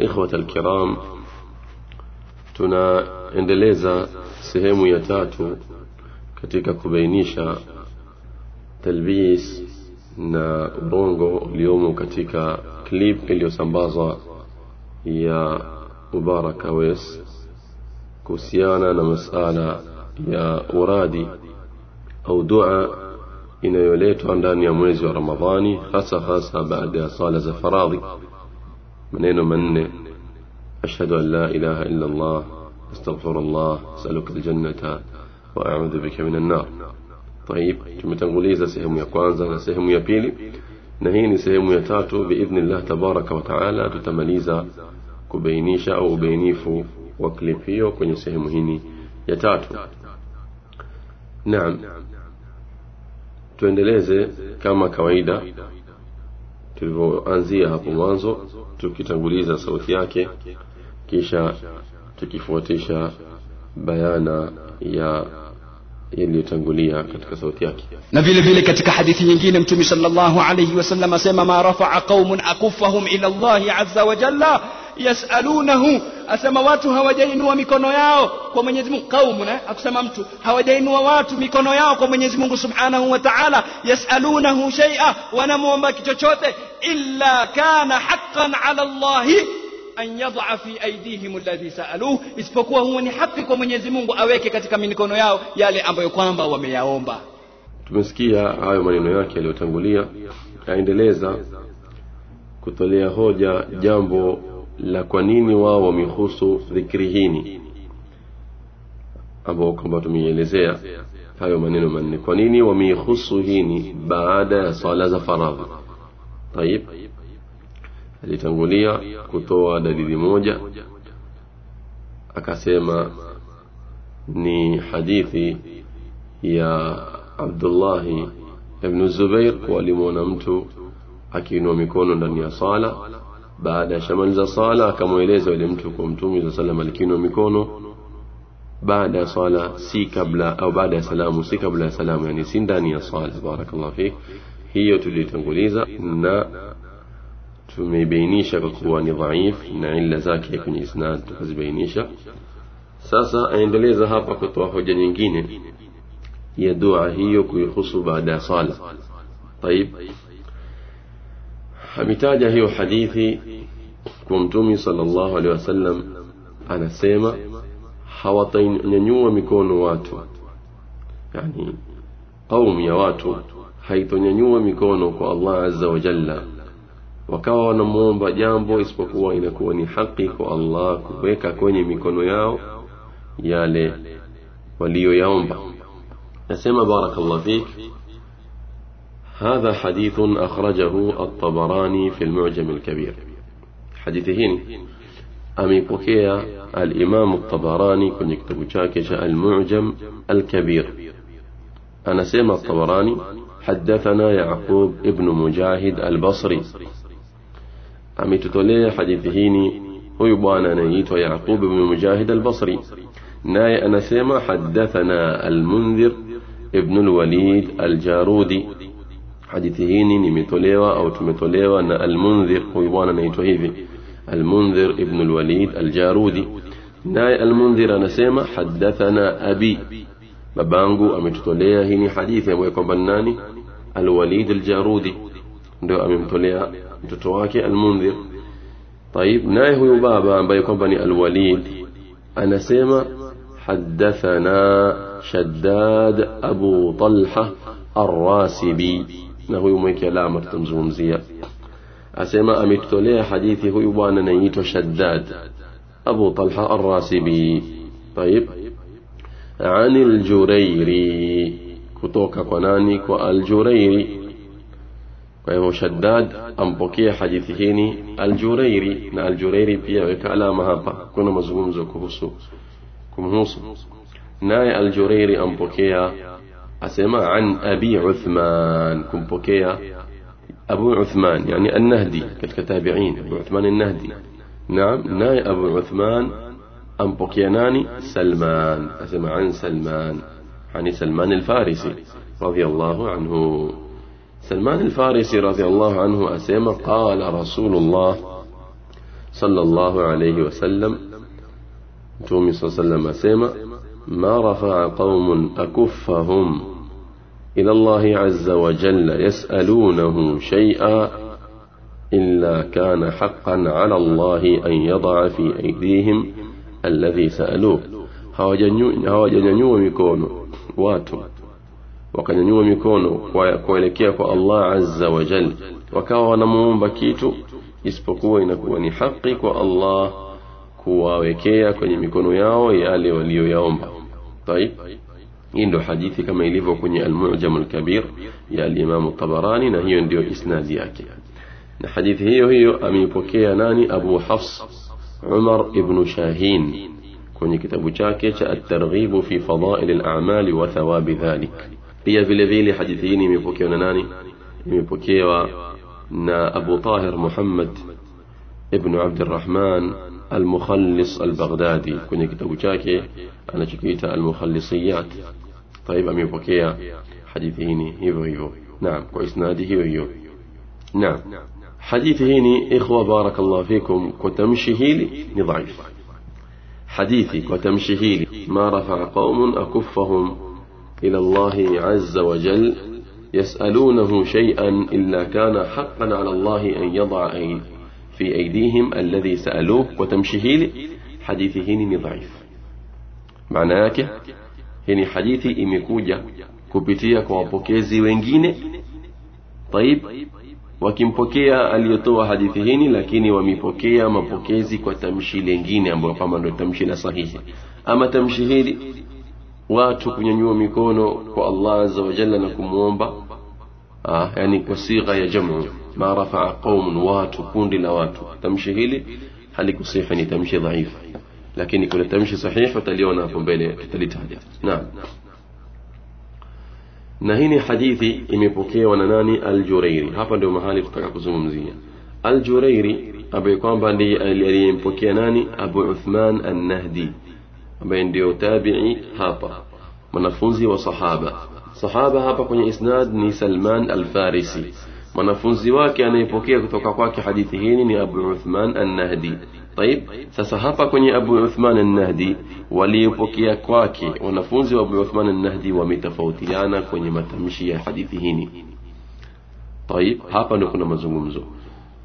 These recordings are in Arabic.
Ikhwata alkiram, tunaendeleza sehemu ya tatu katika kubainisha talbis na urongo uliomo katika clip iliyosambazwa ya Mubarak Awes kuhusiana na masala ya uradi au dua inayoletwa ndani ya mwezi wa Ramadhani hasa hasa baada ya sala za faradhi. منين من؟ أشهد أن لا إله إلا الله أستغفر الله أسألك الجنة وأعوذ بك من النار. طيب كما تقول إذا سهم يقوانزا سهم يبيلي نهيني سهم يتاتو بإذن الله تبارك وتعالى تتمليزا كبينيشا أو بينيفو وكليبيو كن سهم هيني يتاتو. نعم. tuendeleze kama kawaida tulivyoanzia hapo mwanzo tukitanguliza sauti yake kisha tukifuatisha bayana ya yaliyotangulia katika sauti yake. Na vile vile katika hadithi nyingine mtume sallallahu alayhi wasallam asema ma rafa'a qaumun akufahum ila Allah azza wa jalla yasalunahu. Asema watu hawajainua mikono yao kwa Mwenyezi Mungu. Kaumu na akusema mtu. Hawajainua watu mikono yao kwa Mwenyezi Mungu Subhanahu wa Ta'ala. Yasalunahu shay'a. Wanamuomba kichochote illa kana haqqan ala Allah an yad'a fi aydihim alladhi sa'aluhu isipokuwa huo ni haki kwa Mwenyezi Mungu aweke katika mikono yao yale ambayo kwamba wameyaomba. Tumesikia hayo maneno yake yaliyotangulia. Aendeleza kutolea hoja jambo la kwa nini wao wamehusu dhikri hini? Ambao kwamba tumeielezea hayo maneno manne. Kwa nini wameihusu hini baada ya sala za faradhi? Tayib alitangulia kutoa dalili moja akasema ni hadithi ya Abdullahi ibn Zubair kwa alimwona mtu akiinua mikono ndani ya sala baada ya shamaliza sala akamweleza yule mtu kwa mtume sa salam alikinwa mikono baada ya swala si kabla au baada ya salamu si kabla ya salamu yani si ndani ya swala barakallahu fik hiyo tulitanguliza na tumeibainisha kwa kuwa ni dhaif na illa zake kwenye isnad tukazibainisha sasa aendeleza hapa kutoa hoja nyingine ya dua hiyo kuihusu baada ya swala طيب ametaja hiyo hadithi kwa mtume sallallahu alaihi wasallam anasema hawatanyanyua mikono watu. Yani kaumu ya watu haitonyanyua mikono kwa Allah azza wa jalla. Wakawa wanamuomba jambo isipokuwa inakuwa ni haki kwa Allah kuweka kwenye mikono yao yale waliyoyaomba. Nasema barakallahu fik هذا حديث أخرجه الطبراني في المعجم الكبير. حديثهين أمي بوكيا الإمام الطبراني كن يكتب شاكش المعجم الكبير. أنا سيما الطبراني. حدثنا يعقوب ابن مجاهد البصري. أمي تتولي حديثهين ويبوانا نيت ويعقوب بن مجاهد البصري. ناي أنا سيما حدثنا المنذر ابن الوليد الجارودي. Hadithi hii nimetolewa au tumetolewa na Al-Mundhir huyu bwana anaitwa hivi Al-Mundhir ibn al-Walid al-Jarudi naye Al-Mundhir anasema hadathana abi babangu ametutolea hii ni hadithi ambayo kwamba nani Al-Walid al-Jarudi ndio amemtolea mtoto wake Al-Mundhir طيب naye huyu baba ambaye kwamba ni Al-Walid anasema حدثنا شداد أبو طلحة الراسبي na huyu mweke alama tutamzungumzia asema ametutolea hadithi huyu bwana anaitwa Shaddad Abu Talha Ar-Rasibi طيب عن الجريري kutoka kwa nani kwa Al-Jurairi kwa hivyo shaddad ampokea hadithi hii ni aljureiri na aljureiri pia weka alama hapa kuna mazungumzo kuhusu kumhusu naye aljureiri ampokea أسمع عن أبي عثمان. كمبوكيا أبو عثمان يعني النهدي كالكتابعين أبو عثمان النهدي. نعم ناي أبو عثمان أم بوكياناني سلمان. أسمع عن سلمان عن سلمان الفارسي رضي الله عنه. سلمان الفارسي رضي الله عنه أسمع قال رسول الله صلى الله عليه وسلم تومي صلى الله عليه وسلم أسمع ما رفع قوم أكفهم إلى الله عز وجل يسألونه شيئا إلا كان حقا على الله أن يضع في أيديهم الذي سألوه. هواجنيو ميكونو واتم وكنيو ميكونو وكوالكيك الله عز وجل. وكاوانا مون بكيتو isipokuwa inakuwa ni haki kwa allah kuwawekea kwenye mikono yao yale waliyoyaomba taib إن حديث كما يليفو كني المعجم الكبير يا الإمام الطبراني نهي ديو إسناد يأكي حديث هي هي أمي بوكي ناني أبو حفص عمر ابن شاهين كني كتاب شاكي الترغيب في فضائل الأعمال وثواب ذلك بيا في لفيل حديثيني مي بوكي ناني مي بوكي نا أبو طاهر محمد ابن عبد الرحمن المخلص البغدادي. كوني كتابو شاكي أنا شكيت المخلصيات. طيب أمي بكيا حديثيني هيفو هيفو نعم كويس نادي هيفو هيفو نعم حديثيني إخوة بارك الله فيكم. كتمشهيلي نضعيف حديثي كتمشهيلي ما رفع قوم أكفهم إلى الله عز وجل يسألونه شيئا إلا كان حقا على الله أن يضع أيدي في أيديهم الذي سألوه وتمشيه حديثه هني ضعيف hii hadithi imekuja kupitia kwa wapokezi wengine طيب lakini wamepokea mapokezi kwa tamshi lingine ambayo kama ndio tamshi la sahihi ama tamshi hili watu kunyanyua mikono kwa Allah azza wa jalla na kumwomba ah, yani kwa sigha ya jamu ما رفع قوم وات كوند لوات تمشي هلي حالك صحيح أن تمشي ضعيف لكن يكون تمشي صحيح فتليونا فمبيلة تلتهدي نعم. نهيني حديثي إمبوكي ونناني الجريري. هابا دو محالي قطعك زممزية الجريري أبي يقوم بأني ألي إمبوكي ناني أبو عثمان النهدي. أبي ديو تابعي هابا. منفوزي وصحابة. صحابة هابا كوني إسناد ني سلمان الفارسي. mwanafunzi wake anayepokea kutoka kwake hadithi hii ni Abu Uthman an-Nahdi طيب sasa hapa kwenye Abu Uthman an-Nahdi waliopokea kwake wanafunzi wa Abu Uthman an-Nahdi wametofautiana kwenye matamshi ya hadithi hii طيب hapa ndio kuna mazungumzo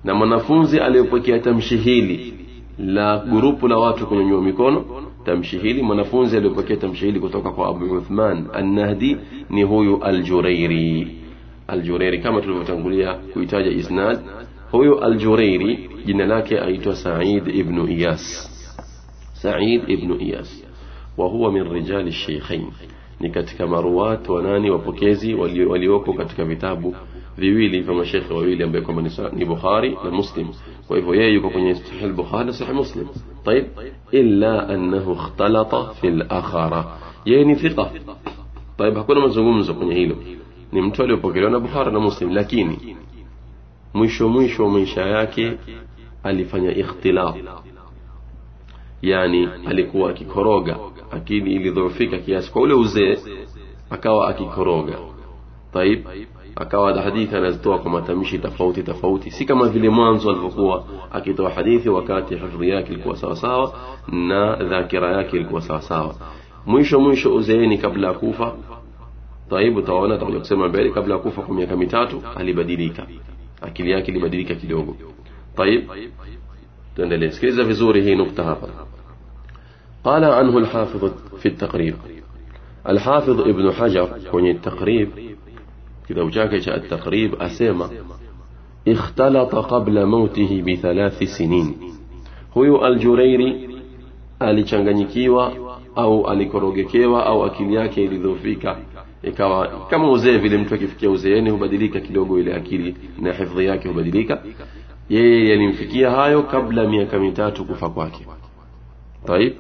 na mwanafunzi aliyopokea tamshi hili la grupu la watu kunyanyua mikono tamshi hili mwanafunzi aliyopokea tamshi hili kutoka kwa Abu Uthman an-Nahdi ni huyu al-Jurairi al-Jurairi kama tulivyotangulia kuitaja isnad huyu al-Jurairi jina lake aitwa Sa'id ibn Iyas Sa'id ibn Iyas wa huwa min rijali shaykhain ni katika maruwat wanani wapokezi walioko katika vitabu viwili vya mashekhe wawili ambaye kwamba ni Bukhari na Muslim kwa hivyo yeye yuko kwenye sahih al-Bukhari na sahih Muslim طيب إلا أنه اختلط في الأخرى yeye ni thiqa طيب hakuna mazungumzo kwenye hilo ni mtu aliyopokelewa na Bukhari na Muslim lakini mwisho mwisho wa maisha yake alifanya ikhtilaf. Yani alikuwa akikoroga. Akili ilidhoofika kiasi. Kwa ule uzee akawa akikoroga. Taib akawa hadithi anazitoa kwa matamshi tofauti tofauti. Si kama vile mwanzo alivyokuwa akitoa hadithi wakati hifdhi yake ilikuwa sawasawa na dhakira yake ilikuwa sawasawa mwisho mwisho uzeeni kabla ya kufa. طيب utaona tutakuja kusema mbele kabla ya kufa kwa miaka mitatu alibadilika akili yake ilibadilika kidogo طيب tuendelee sikiliza vizuri hii nukta hapa قال عنه الحافظ في التقريب الحافظ ابن حجر kwenye التقريب kitabu chake cha at-taqrib asema qabla mautihi bi thalath sinin huyu al-Jurairi alichanganyikiwa au alikorogekewa au akili yake ilidhofika ikawa kama uzee vile mtu akifikia uzeeni hubadilika kidogo ile akili na hifadhi yake hubadilika yeye yalimfikia hayo kabla miaka mitatu kufa kwake طيب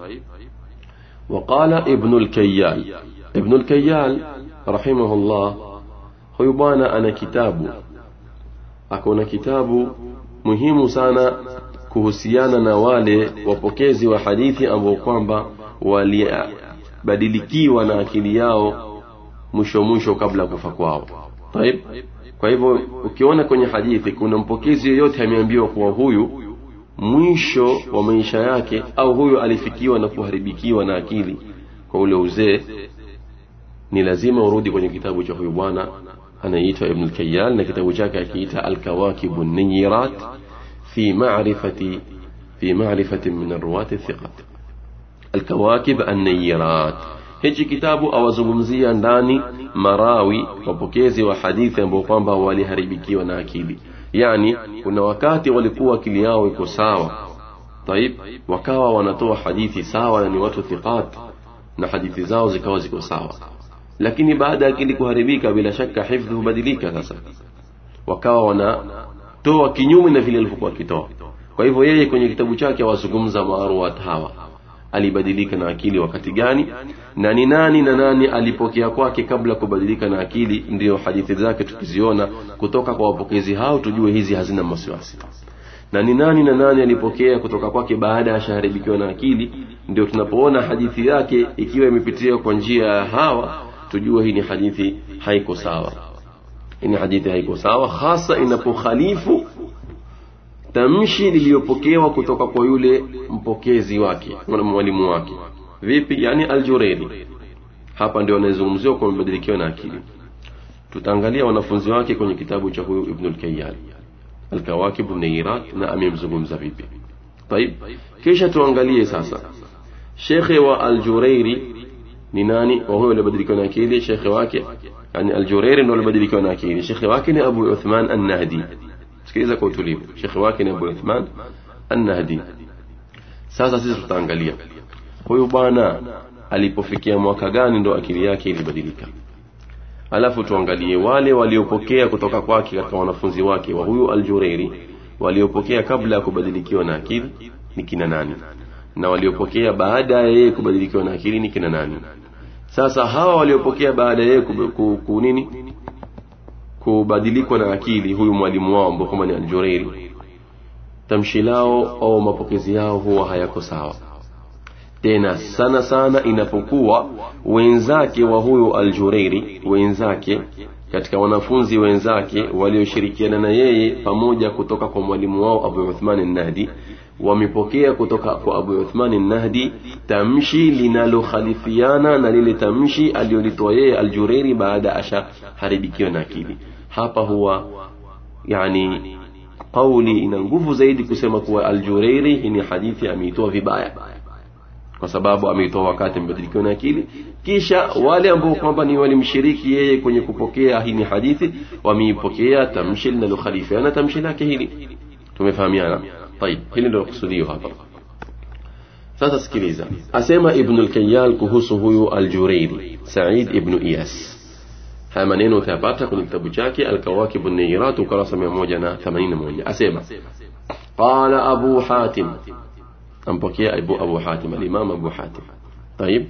وقال ابن الكيال ابن الكيال رحمه الله huyu bwana ana kitabu akona kitabu muhimu sana kuhusiana na wale wapokezi wa hadithi ambao kwamba walibadilikiwa na akili yao mwisho mwisho kabla kufa kwao taib kwa hivyo ukiona kwenye hadithi kuna mpokezi yoyote ameambiwa kuwa huyu mwisho wa maisha yake au huyu alifikiwa na kuharibikiwa na akili kwa ule uzee ni lazima urudi kwenye kitabu cha huyu bwana anaitwa ibn al-kayyal na kitabu chake akiita al-kawakib an-niyirat fi ma'rifati fi ma'rifati min ar-ruwat thiqat al-kawakib an-niyirat hichi kitabu awazungumzia ndani marawi wapokezi wa hadithi ambao kwamba waliharibikiwa na akili. Yani kuna wakati walikuwa akili yao iko sawa. Taib wakawa wanatoa hadithi sawa na ni watu thiqat na hadithi zao zikawa ziko sawa. Lakini baada ya akili kuharibika bila shaka hifdhi hubadilika sasa. Wakawa wanatoa kinyume na vile alivyokuwa akitoa kwa hivyo yeye kwenye kitabu chake awazungumza maruwat hawa alibadilika na akili wakati gani na ni nani na nani alipokea kwake kabla kubadilika na akili ndiyo hadithi zake tukiziona kutoka kwa wapokezi hao tujue hizi hazina wasiwasi. Na ni nani na nani alipokea kutoka kwake baada ya shaharibikiwa na akili ndio tunapoona hadithi yake ikiwa imepitia kwa njia ya hawa tujue hii ni hadithi haiko sawa. Hii ni hadithi haiko sawa hasa inapokhalifu tamshi liliyopokewa kutoka kwa yule mpokezi wake mwalimu wake vipi yani aljureri hapa ndio anayezungumziwa kwa mabadilikiwa na akili tutaangalia wanafunzi wake kwenye kitabu cha huyu ibn al-kayyal al-kawakib an-nirat na amemzungumza vipi طيب kisha tuangalie sasa shekhe wa al-jureiri ni nani wa huyo na akili shekhe wake yani al-jureiri ndio aliyebadilikiwa na akili shekhe wake ni abu uthman an-nahdi sikiliza kwa utulivu. Shekhe wake ni abu uthman an-nahdi. Sasa sisi tutaangalia. Huyu bwana alipofikia mwaka gani ndo akili yake ilibadilika? Alafu tuangalie wale waliopokea kutoka kwake katika wanafunzi wake wa huyu aljureiri waliopokea kabla ya kubadilikiwa na akili ni kina nani? Na waliopokea baada ya yeye kubadilikiwa na akili ni kina nani? Sasa hawa waliopokea baada ya yeye kunini kubadilikwa na akili huyu mwalimu wao ambao kwamba ni aljureiri tamshi lao au mapokezi yao huwa hayako sawa. Tena sana sana inapokuwa wenzake wa huyu aljureiri wenzake katika wanafunzi wenzake walioshirikiana na yeye pamoja kutoka kwa mwalimu wao abu uthman nahdi wamepokea kutoka kwa abu uthman nahdi tamshi linalokhalifiana na lile tamshi aliyolitoa yeye aljureiri baada asha haribikiwa na akili hapa huwa yani kauli ina nguvu zaidi kusema kuwa aljureiri hii ni hadithi ameitoa vibaya kwa sababu ameitoa wakati mbadilikiwa na akili kisha wale ambao kwamba ni walimshiriki yeye kwenye kupokea hii ni hadithi wameipokea tamshi linalokhalifiana tamshi lake hili tumefahamiana طيب hili ndio kusudio hapa sasa sikiliza asema ibn al-kayyal kuhusu huyu al-jureiri sa'id ibn iyas maneno utayapata kwenye kitabu chake al-kawakib an-nirat ukurasa 181 asema qala abu hatim أنبكي أبو أبو حاتم الإمام أبو حاتم طيب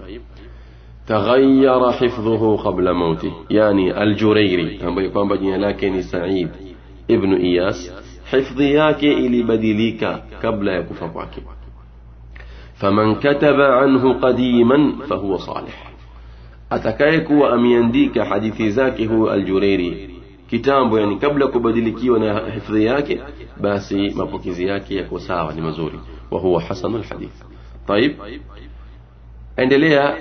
تغير حفظه قبل موته يعني الجريري أنبو يقوم بجي لكن سعيد ابن إياس حفظي yake ilibadilika kabla ya kufa kwake faman kataba anhu qadiman fahuwa salih atakayekuwa ameandika hadithi zake huyo aljureiri kitambo yani kabla kubadilikiwa na hifadhi yake basi mapokezi yake yako sawa ni mazuri وهو حسن الحديث طيب endelea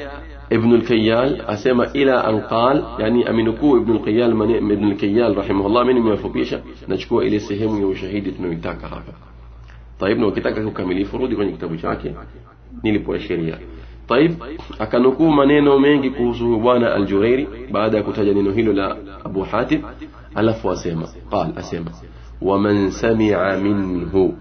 ابن الكيال أسمى إلى أن قال يعني أمنكو ابن الكيال من ابن الكيال رحمه الله من يوافقيش نشكو إلى سهم وشهيد tunayoitaka hapa طيب ukitaka kukamilifu rudi kwenye kitabu chake nilipoashiria طيب akanukuu maneno mengi kuhusu bwana aljureiri baada ya kutaja neno hilo la abu hatim alafu asema qal asema waman samia minhu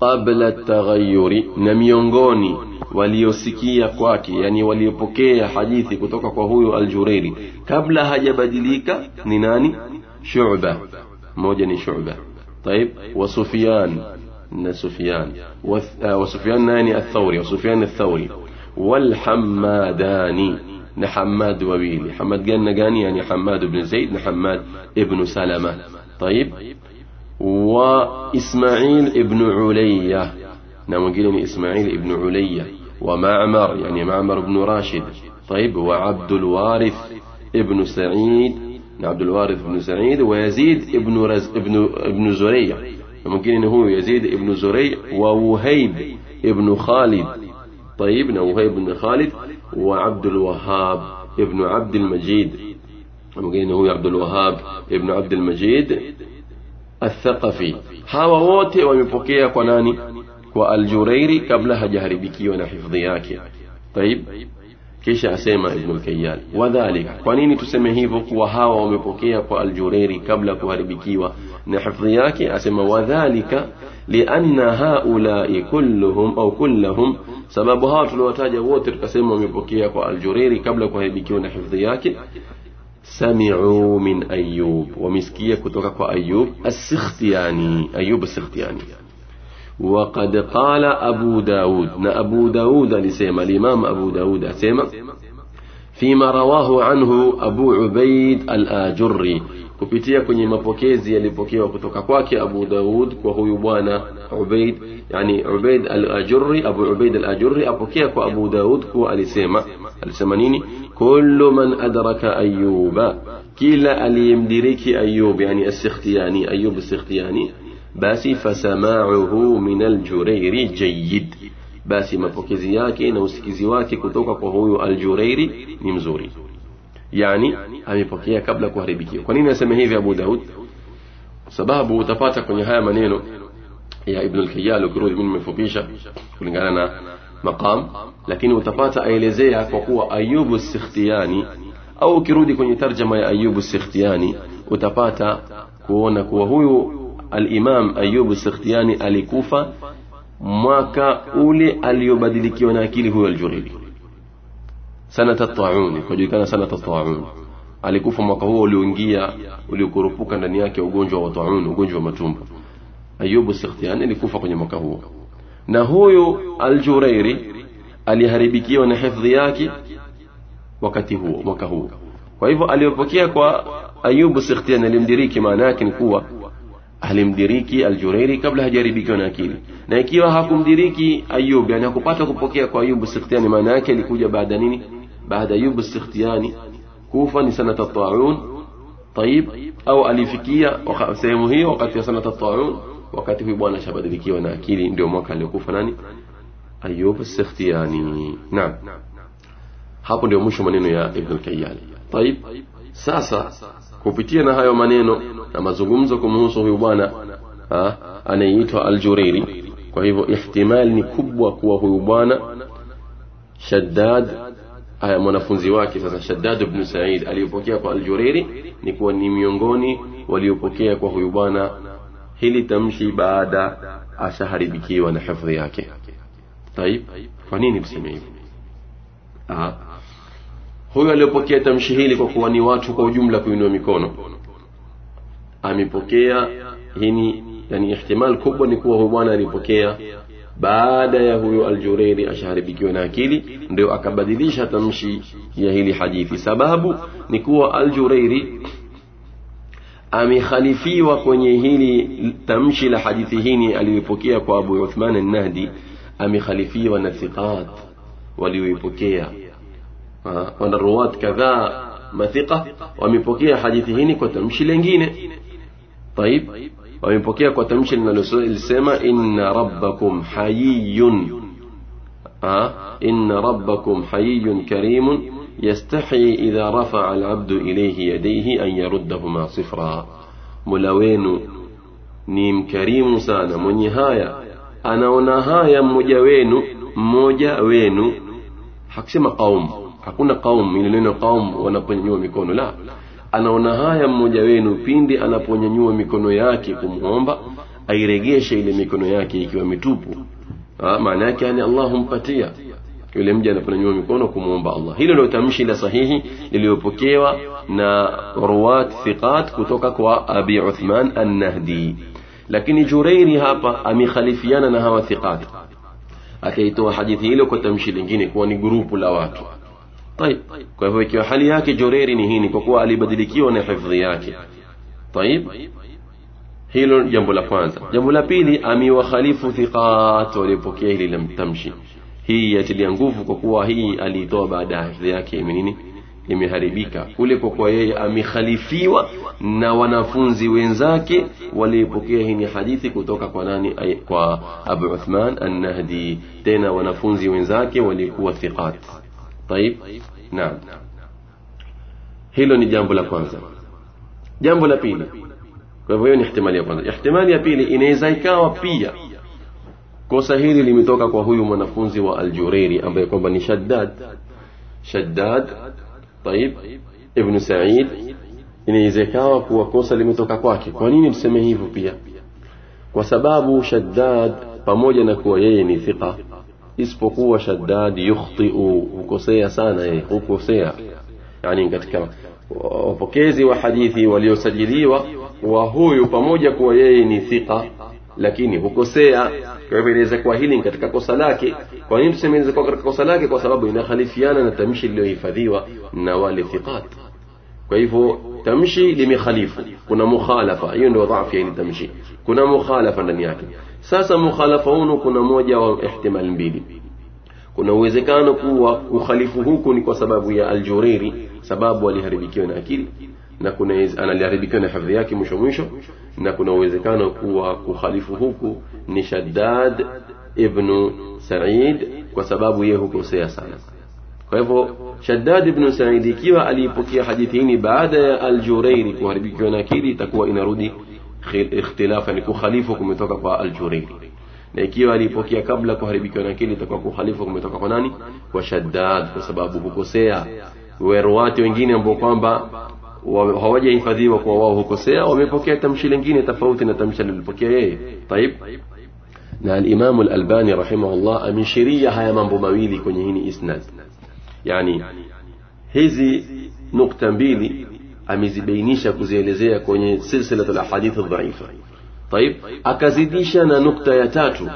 qabla taghayyuri na miongoni waliosikia kwake yani waliopokea hadithi kutoka kwa huyo aljureiri kabla hajabadilika ni nani shuba mmoja ni shuba طيب وسفيان سفيان. وسفيان ناني الثوري وسفيان الثوري. والحماداني. نحماد وويلي حماد قال نقاني يعني حماد بن زيد نحماد ابن سلمة. طيب. وإسماعيل ابن علية. نعم قيل إسماعيل ابن علية. ومعمر يعني معمر بن راشد. طيب. وعبد الوارث ابن سعيد. عبد الوارث بن سعيد. ويزيد ابن رز ابن ابن زريع. ممكن إنه هو يزيد ابن زريع ووهيب ابن خالد. طيب وهيب بن خالد وعبد الوهاب ابن عبد المجيد. ممكن إنه هو عبد الوهاب ابن عبد المجيد الثقفي. hawa wote wamepokea kwa nani kwa aljureiri kabla hajaharibikiwa طيب kisha asema ibn al-kayyal wadhālika kwa nini tuseme hivyo kuwa hawa wamepokea kwa aljureiri kabla kuharibikiwa na hifdhi yake asema wadhālika lianna haulai kulluhum au kullahum sababu hawa tuliwataja wote tukasema wamepokea kwa aljureiri kabla kuharibikiwa na hifdhi yake سمعوا من أيوب ومسكية كتوكا أيوب السختياني أيوب السختياني وقد قال أبو داود نا أبو داود لسيما الإمام أبو داود أسيما فيما رواه عنه أبو عبيد الآجري. kupitia kwenye mapokezi aliyopokea kutoka kwake أبو داود na huyu bwana عبيد يعني عبيد الأجري أبو عبيد الأجري amepokea أبو داود kuwa alisema alisema nini كل من أدرك أيوب kila aliyemdiriki أيوب يعني السختياني أيوب السختياني. Basi فسماعه من الجريري جيد basi mapokezi yake na usikizi wake kutoka kwa huyu الجريري ni mzuri yani amepokea kabla kuharibikiwa kwa nini aseme hivi Abu Daud sababu utapata kwenye haya maneno ya Ibn al-Kayyal ukirudi mimi nimefupisha kulingana na maqam lakini utapata aelezea kwa kuwa Ayubu Sikhtiyani au ukirudi kwenye tarjama ya Ayubu Sikhtiyani utapata kuona kuwa huyu al-Imam Ayubu sikhtiani alikufa mwaka ule aliyobadilikiwa na akili huyo al-Jurayri sanata taun kujulikana sanata taun alikufa mwaka huo ulioingia uliokurupuka ndani yake ugonjwa wa taun ugonjwa wa matumbo. Ayubu sikhtiani alikufa kwenye mwaka huo. Na huyo al-Jurairi aliharibikiwa na hifadhi yake wakati huo mwaka huo. Kwa hivyo aliyopokea kwa ayubu sikhtiani alimdiriki maana yake ni kuwa alimdiriki aljureiri kabla hajaribikiwa na akili. Na ikiwa hakumdiriki ayub yani hakupata kupokea kwa ayubu sikhtiani maana yake ilikuja baada nini? Baada ayubu sikhtiani kufa ni sanata taun tayib au alifikia sehemu hiyo wakati wa sanata taun wakati huyu bwana ashabadilikiwa na akili ndio mwaka aliokufa nani? Ayub sikhtiani naam. Hapo ndio mwisho maneno ya ibnu al-kayyal. Tayib sasa kupitia na hayo maneno na mazungumzo kumhusu huyu bwana anayeitwa al-Jurayri kwa hivyo ihtimali ni kubwa kuwa huyu bwana Shaddad aya mwanafunzi wake sasa Shaddad ibn Sa'id aliyopokea kwa al-Jurayri ni kuwa ni miongoni waliopokea kwa huyu bwana hili tamshi baada ashaharibikiwa na hifadhi yake. Taib, kwa nini tuseme hivyo? Ah, huyo aliyopokea tamshi hili kwa kuwa ni watu kwa ujumla kuinua mikono. Amepokea hini yani ihtimal kubwa ni kuwa huyu bwana alipokea baada ya huyo aljureiri ashaharibikiwa na akili ndio akabadilisha tamshi ya hili hadithi. Sababu ni kuwa aljureiri amekhalifiwa kwenye hili tamshi la hadithi hini aliyoipokea kwa abu uthman an-nahdi amekhalifiwa na thiqat walioipokea wana ruwat kadhaa mathiqa wamepokea hadithi hii kwa tamshi lingine طيب wamepokea kwa tamshi linalosema inna rabbakum hayyun inna rabbakum hayyun karimun yastahi idha rafa'a al-'abdu ilayhi yadayhi an yaruddahuma sifra mola wenu ni mkarimu sana mwenye haya anaona haya mmoja wenu mmoja wenu hakusema qaum hakuna qaum ile neno qaum wanaponyanyua mikono. La anaona haya mmoja wenu pindi anaponyanyua mikono yake kumwomba airegeshe ile mikono yake ikiwa mitupu. Maana yake yani Allah humpatia yule mja anaponyanyua mikono kumwomba Allah. Hilo ndio tamshi la sahihi liliyopokewa na ruwat thiqat kutoka kwa Abi Uthman an-Nahdi. Lakini Jureiri hapa amekhalifiana na hawa thiqat. Akaitoa hadithi hilo kwa tamshi lingine kuwa ni grupu la watu طيب kwa hivyo ikiwa hali yake Jureiri ni hii kwa kuwa alibadilikiwa na hifadhi yake طيب hilo jambo la kwanza jambo la pili amewakhalifu thiqat waliopokea hili la mtamshi hii yatilia nguvu kwa kuwa hii aliitoa baada ya hifadhi yake ime nini imeharibika kule kwa kuwa yeye amekhalifiwa na wanafunzi wenzake waliopokea hii ni hadithi kutoka kwa nani ay, kwa Abu Uthman an-Nahdi tena wanafunzi wenzake walikuwa thiqat taib. Naam. Hilo ni jambo la kwanza. Jambo la pili. Kwa hivyo hiyo ni ihtimali ya kwanza. Ihtimali ya pili inaweza ikawa pia kosa hili limetoka kwa huyu mwanafunzi wa al-Jurayri ambaye kwamba ni Shaddad. Shaddad taib ibn Sa'id. Inaweza ikawa kuwa kosa limetoka kwake. Kwa nini tuseme hivyo pia? Kwa sababu Shaddad pamoja na kuwa yeye ni thika isipokuwa Shaddad yukhti'u hukosea sana yeye hukosea yani katika wapokezi wa hadithi waliosajiliwa wa huyu pamoja kuwa yeye ni thika lakini hukosea kwa hivyo inaweza kuwa hili katika kosa lake kwa nini tuseme inaweza kuwa katika kosa lake kwa sababu inakhalifiana na tamshi lililohifadhiwa na wale thiqat kwa hivyo tamshi limekhalifu kuna mukhalafa hiyo ndio dhaifu ya tamshi kuna mukhalafa ndani yake sasa mukhalafa huno kuna moja wa ihtimal mbili. Kuna uwezekano kuwa ukhalifu huku ni kwa sababu ya aljuriri sababu aliharibikiwa na akili na kuna analiharibikiwa na hifadhi yake mwisho mwisho na kuna uwezekano kuwa kukhalifu huku ni Shaddad ibn Sa'id kwa sababu yeye hukosea sana. Kwa hivyo Shaddad ibn Sa'id ikiwa aliipokea hadithi hii baada ya al-Jurairi kuharibikiwa na akili itakuwa inarudi ikhtilafa ni kukhalifu kumetoka kwa al-Jurairi na ikiwa alipokea kabla kuharibikiwa na akili itakuwa kukhalifu kumetoka kwa nani kwa Shaddad kwa sababu hukosea weruwati wengine ambao kwamba hawajahifadhiwa kwa wao hukosea wamepokea tamshi lingine tofauti na tamshi alilopokea yeye طيب na al-Imam al-Albani rahimahullah ameshiria haya mambo mawili kwenye hii isnad yani hizi nukta mbili amezibainisha kuzielezea kwenye silsilatul ahadith dhaifa طيب akazidisha na nukta ya tatu